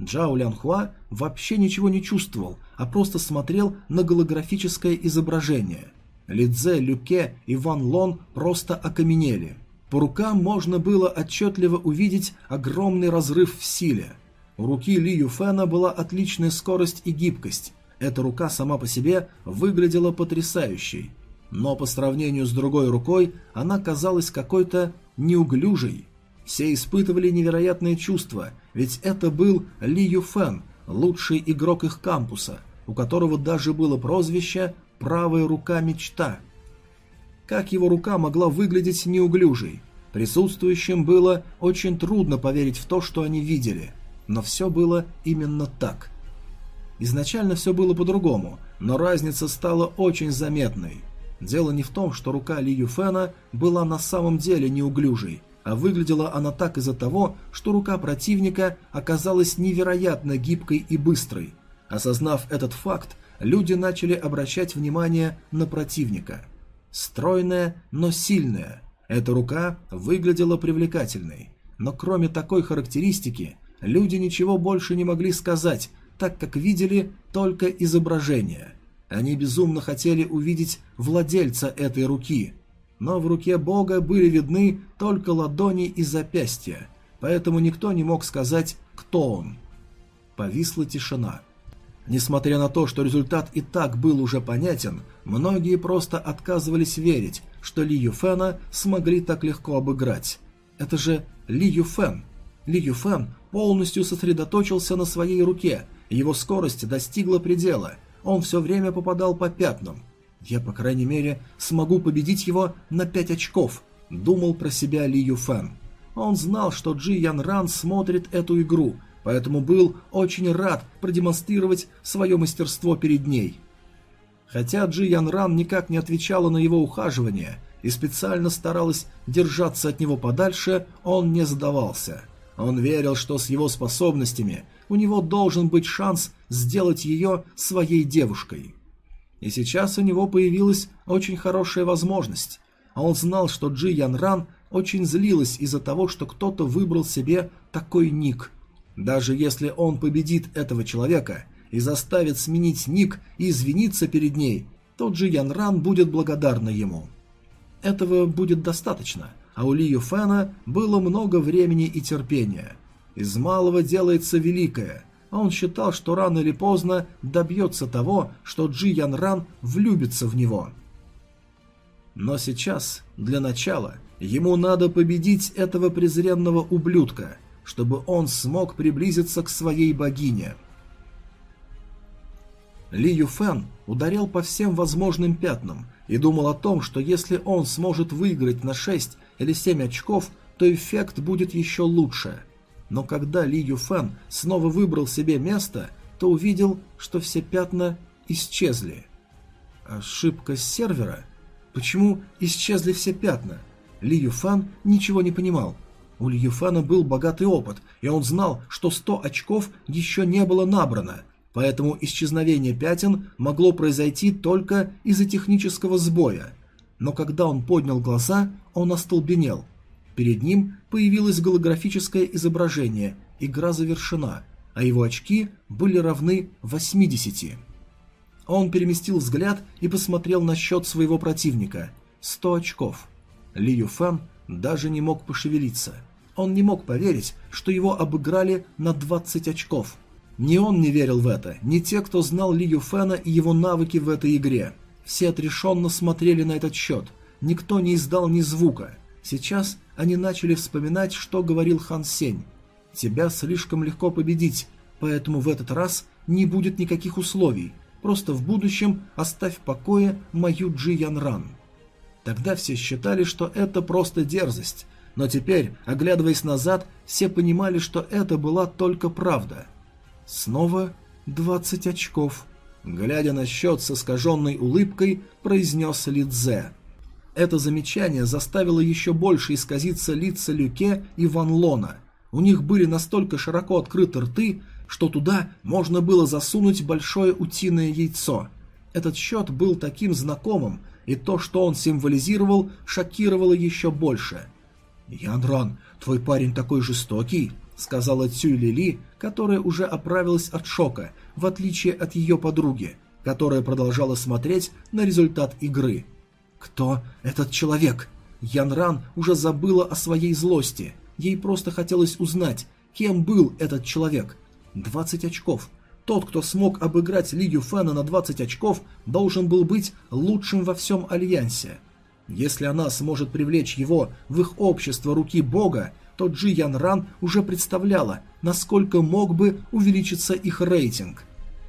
Джао Лянхуа вообще ничего не чувствовал, а просто смотрел на голографическое изображение – Лидзе, Люке и Ван Лон просто окаменели. По рукам можно было отчетливо увидеть огромный разрыв в силе. У руки Ли Юфена была отличная скорость и гибкость. Эта рука сама по себе выглядела потрясающей. Но по сравнению с другой рукой она казалась какой-то неуглюжей. Все испытывали невероятное чувство, ведь это был Ли Юфен, лучший игрок их кампуса, у которого даже было прозвище правая рука мечта. Как его рука могла выглядеть неуглюжей? Присутствующим было очень трудно поверить в то, что они видели, но все было именно так. Изначально все было по-другому, но разница стала очень заметной. Дело не в том, что рука Ли Юфена была на самом деле неуглюжей, а выглядела она так из-за того, что рука противника оказалась невероятно гибкой и быстрой. Осознав этот факт, люди начали обращать внимание на противника. Стройная, но сильная. Эта рука выглядела привлекательной. Но кроме такой характеристики, люди ничего больше не могли сказать, так как видели только изображение. Они безумно хотели увидеть владельца этой руки. Но в руке бога были видны только ладони и запястья, поэтому никто не мог сказать, кто он. Повисла тишина. Несмотря на то, что результат и так был уже понятен, многие просто отказывались верить, что Ли Юфена смогли так легко обыграть. Это же Ли Юфен. Ли Юфен полностью сосредоточился на своей руке, его скорость достигла предела, он все время попадал по пятнам. Я, по крайней мере, смогу победить его на 5 очков, думал про себя Ли Юфен. Он знал, что Джи Ян Ран смотрит эту игру – поэтому был очень рад продемонстрировать свое мастерство перед ней. Хотя Джи Ян Ран никак не отвечала на его ухаживание и специально старалась держаться от него подальше, он не сдавался. Он верил, что с его способностями у него должен быть шанс сделать ее своей девушкой. И сейчас у него появилась очень хорошая возможность. А он знал, что Джи Ян Ран очень злилась из-за того, что кто-то выбрал себе такой ник – даже если он победит этого человека и заставит сменить ник и извиниться перед ней, тот же Ян Ран будет благодарна ему. Этого будет достаточно, а у Ли Юфена было много времени и терпения. Из малого делается великое, а он считал, что рано или поздно добьется того, что Джи Ян Ран влюбится в него. Но сейчас, для начала, ему надо победить этого презренного ублюдка, чтобы он смог приблизиться к своей богине. Ли Юфен ударил по всем возможным пятнам и думал о том, что если он сможет выиграть на 6 или 7 очков, то эффект будет еще лучше. Но когда Ли Юфен снова выбрал себе место, то увидел, что все пятна исчезли. Ошибка сервера? Почему исчезли все пятна? Ли Юфан ничего не понимал. У Ли Юфана был богатый опыт, и он знал, что 100 очков еще не было набрано, поэтому исчезновение пятен могло произойти только из-за технического сбоя. Но когда он поднял глаза, он остолбенел. Перед ним появилось голографическое изображение, игра завершена, а его очки были равны 80. Он переместил взгляд и посмотрел на счет своего противника. 100 очков. Ли Юфан даже не мог пошевелиться. Он не мог поверить, что его обыграли на 20 очков. Ни он не верил в это, ни те, кто знал Ли Юфена и его навыки в этой игре. Все отрешенно смотрели на этот счет. Никто не издал ни звука. Сейчас они начали вспоминать, что говорил Хан Сень. «Тебя слишком легко победить, поэтому в этот раз не будет никаких условий. Просто в будущем оставь в покое мою Джи Ян Ран. Тогда все считали, что это просто дерзость, но теперь, оглядываясь назад, все понимали, что это была только правда. Снова 20 очков. Глядя на счет с искаженной улыбкой, произнес Лидзе. Это замечание заставило еще больше исказиться лица Люке и Ван Лона. У них были настолько широко открыты рты, что туда можно было засунуть большое утиное яйцо. Этот счет был таким знакомым, и то, что он символизировал, шокировало еще больше. «Янран, твой парень такой жестокий», — сказала Цюй Лили, которая уже оправилась от шока, в отличие от ее подруги, которая продолжала смотреть на результат игры. «Кто этот человек?» Янран уже забыла о своей злости. Ей просто хотелось узнать, кем был этот человек — 20 очков. Тот, кто смог обыграть Ли Юфена на 20 очков, должен был быть лучшим во всем Альянсе. Если она сможет привлечь его в их общество руки бога, то Джи Ян Ран уже представляла, насколько мог бы увеличиться их рейтинг.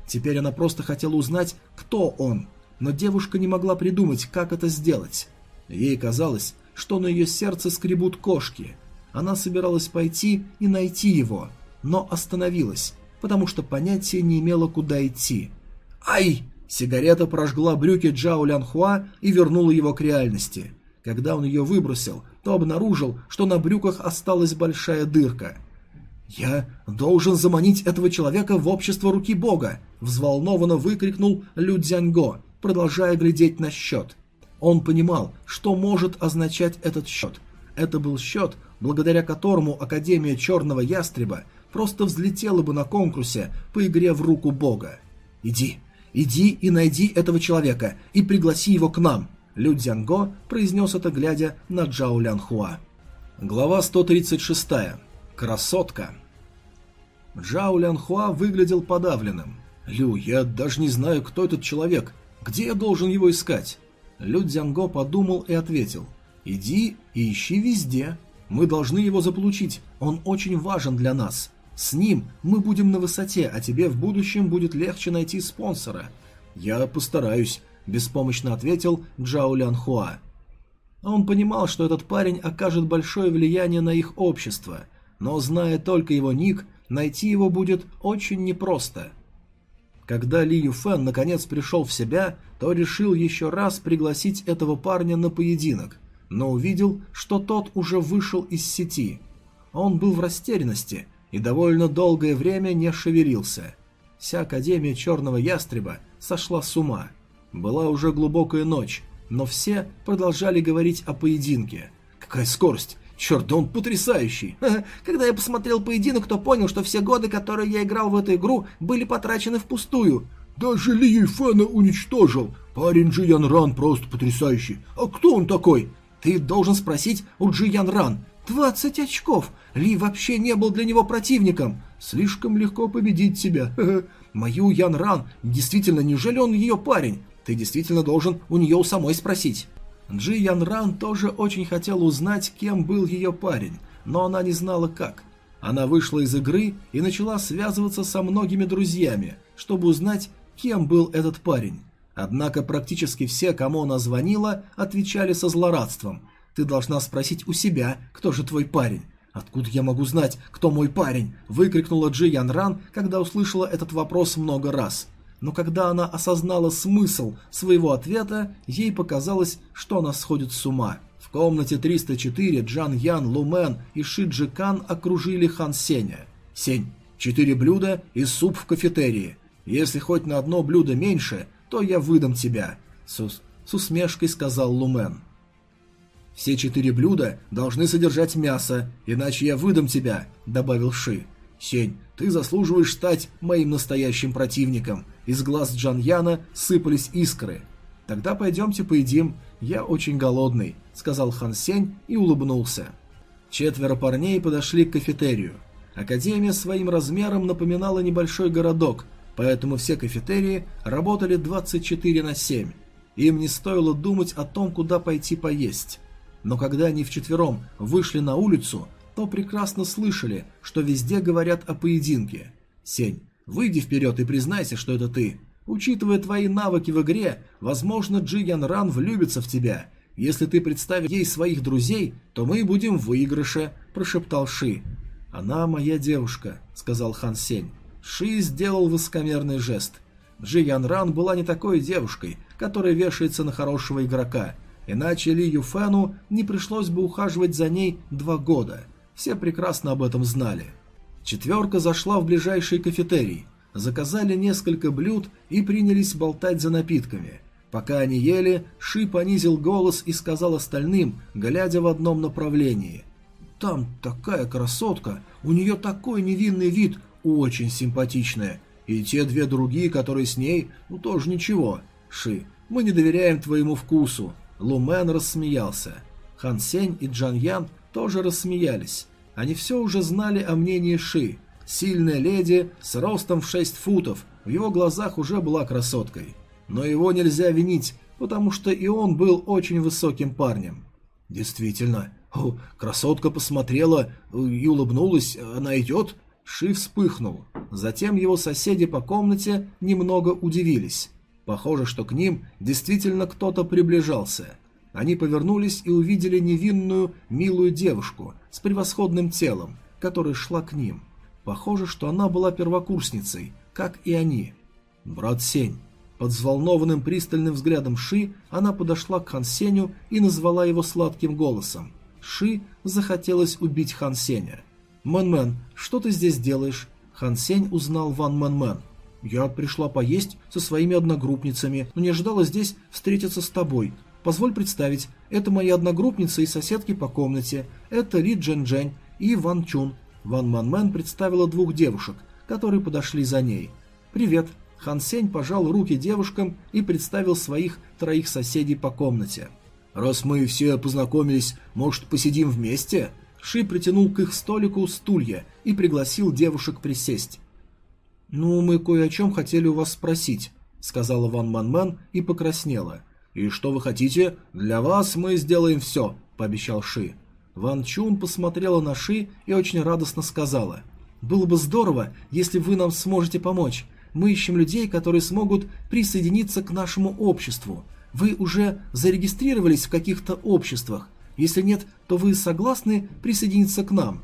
Теперь она просто хотела узнать, кто он, но девушка не могла придумать, как это сделать. Ей казалось, что на ее сердце скребут кошки. Она собиралась пойти и найти его, но остановилась, потому что понятия не имела, куда идти. «Ай!» Сигарета прожгла брюки Джао Лянхуа и вернула его к реальности. Когда он ее выбросил, то обнаружил, что на брюках осталась большая дырка. «Я должен заманить этого человека в общество руки бога!» – взволнованно выкрикнул Лю Цзяньго, продолжая глядеть на счет. Он понимал, что может означать этот счет. Это был счет, благодаря которому Академия Черного Ястреба просто взлетела бы на конкурсе по игре в руку бога. «Иди, иди и найди этого человека и пригласи его к нам», Лю Дзянго произнес это, глядя на Джао Лянхуа. Глава 136. Красотка. Джао Лянхуа выглядел подавленным. «Лю, я даже не знаю, кто этот человек. Где я должен его искать?» Лю Дзянго подумал и ответил. «Иди и ищи везде. Мы должны его заполучить. Он очень важен для нас. С ним мы будем на высоте, а тебе в будущем будет легче найти спонсора. Я постараюсь, беспомощно ответил Джао Лян Хуа. Он понимал, что этот парень окажет большое влияние на их общество, но зная только его ник, найти его будет очень непросто. Когда Ли Юфен наконец пришел в себя, то решил еще раз пригласить этого парня на поединок, но увидел, что тот уже вышел из сети. Он был в растерянности – и довольно долгое время не шевелился. Вся Академия Черного Ястреба сошла с ума. Была уже глубокая ночь, но все продолжали говорить о поединке. Какая скорость! Черт, да он потрясающий! Когда я посмотрел поединок, то понял, что все годы, которые я играл в эту игру, были потрачены впустую. Даже Ли Юйфена уничтожил. Парень Джи Ян Ран просто потрясающий. А кто он такой? Ты должен спросить у Джи Ян Ран. 20 очков! Ли вообще не был для него противником. Слишком легко победить тебя. Мою Ян Ран, действительно, неужели он ее парень? Ты действительно должен у нее у самой спросить. Джи Ян Ран тоже очень хотела узнать, кем был ее парень, но она не знала как. Она вышла из игры и начала связываться со многими друзьями, чтобы узнать, кем был этот парень. Однако практически все, кому она звонила, отвечали со злорадством. «Ты должна спросить у себя, кто же твой парень». «Откуда я могу знать, кто мой парень?» – выкрикнула Джи Ян Ран, когда услышала этот вопрос много раз. Но когда она осознала смысл своего ответа, ей показалось, что она сходит с ума. В комнате 304 Джан Ян, Лумен и Ши Джи Кан окружили Хан Сеня. «Сень, четыре блюда и суп в кафетерии. Если хоть на одно блюдо меньше, то я выдам тебя», — с, с усмешкой сказал Лумен. «Все четыре блюда должны содержать мясо, иначе я выдам тебя», — добавил Ши. «Сень, ты заслуживаешь стать моим настоящим противником». Из глаз Джан Яна сыпались искры. «Тогда пойдемте поедим, я очень голодный», — сказал Хан Сень и улыбнулся. Четверо парней подошли к кафетерию. Академия своим размером напоминала небольшой городок, поэтому все кафетерии работали 24 на 7. Им не стоило думать о том, куда пойти поесть. Но когда они вчетвером вышли на улицу, то прекрасно слышали, что везде говорят о поединке. «Сень, выйди вперед и признайся, что это ты. Учитывая твои навыки в игре, возможно, Джи Ян Ран влюбится в тебя. Если ты представишь ей своих друзей, то мы будем в выигрыше», – прошептал Ши. «Она моя девушка», – сказал Хан Сень. Ши сделал высокомерный жест. Джи Ян Ран была не такой девушкой, которая вешается на хорошего игрока, иначе Ли Юфену не пришлось бы ухаживать за ней два года. Все прекрасно об этом знали. Четверка зашла в ближайший кафетерий, заказали несколько блюд и принялись болтать за напитками. Пока они ели, Ши понизил голос и сказал остальным, глядя в одном направлении. «Там такая красотка, у нее такой невинный вид, очень симпатичная. И те две другие, которые с ней, ну тоже ничего. Ши, мы не доверяем твоему вкусу. Лумен рассмеялся. Хан Сень и Джан Ян тоже рассмеялись. Они все уже знали о мнении Ши. Сильная леди с ростом в 6 футов, в его глазах уже была красоткой. Но его нельзя винить, потому что и он был очень высоким парнем. Действительно, о, красотка посмотрела и улыбнулась, она идет, Ши вспыхнул. Затем его соседи по комнате немного удивились. Похоже, что к ним действительно кто-то приближался. Они повернулись и увидели невинную, милую девушку с превосходным телом, которая шла к ним. Похоже, что она была первокурсницей, как и они. «Брат Сень». Под взволнованным пристальным взглядом Ши она подошла к Хан Сеню и назвала его сладким голосом. Ши захотелось убить Хан Сеня. «Мэн-мэн, что ты здесь делаешь?» Хан Сень узнал Ван Мэн-мэн. «Я пришла поесть со своими одногруппницами, но не ожидала здесь встретиться с тобой. Позволь представить, это мои одногруппницы и соседки по комнате. Это Ри Джен Джень и Ван Чун». Ван Мэн Мэн представила двух девушек, которые подошли за ней. «Привет». Хан Сень пожал руки девушкам и представил своих троих соседей по комнате. «Раз мы все познакомились, может, посидим вместе?» Ши притянул к их столику стулья и пригласил девушек присесть. «Ну, мы кое о чем хотели у вас спросить», — сказала Ван Ман Ман и покраснела. «И что вы хотите? Для вас мы сделаем все», — пообещал Ши. Ван Чун посмотрела на Ши и очень радостно сказала. «Было бы здорово, если вы нам сможете помочь. Мы ищем людей, которые смогут присоединиться к нашему обществу. Вы уже зарегистрировались в каких-то обществах. Если нет, то вы согласны присоединиться к нам?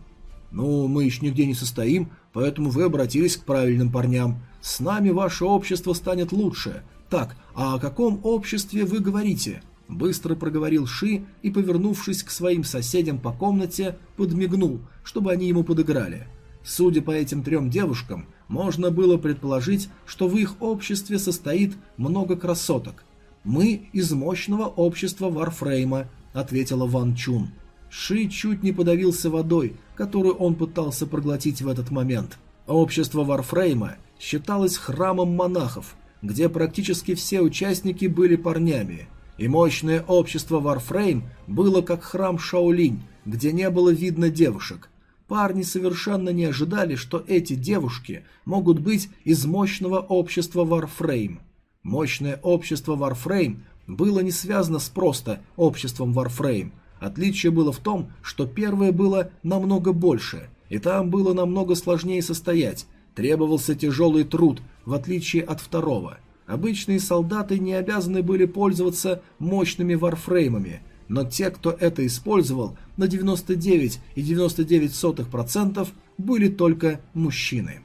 Ну, мы еще нигде не состоим, поэтому вы обратились к правильным парням. С нами ваше общество станет лучше. Так, а о каком обществе вы говорите? Быстро проговорил Ши и, повернувшись к своим соседям по комнате, подмигнул, чтобы они ему подыграли. Судя по этим трем девушкам, можно было предположить, что в их обществе состоит много красоток. Мы из мощного общества Варфрейма, ответила Ван Чун. Ши чуть не подавился водой, которую он пытался проглотить в этот момент. Общество Варфрейма считалось храмом монахов, где практически все участники были парнями, и мощное общество Варфрейм было как храм Шаолинь, где не было видно девушек. Парни совершенно не ожидали, что эти девушки могут быть из мощного общества Варфрейм. Мощное общество Варфрейм было не связано с просто обществом Warframe. Отличие было в том, что первое было намного больше, и там было намного сложнее состоять, требовался тяжелый труд, в отличие от второго. Обычные солдаты не обязаны были пользоваться мощными варфреймами, но те, кто это использовал, на 99,99% ,99 были только мужчины.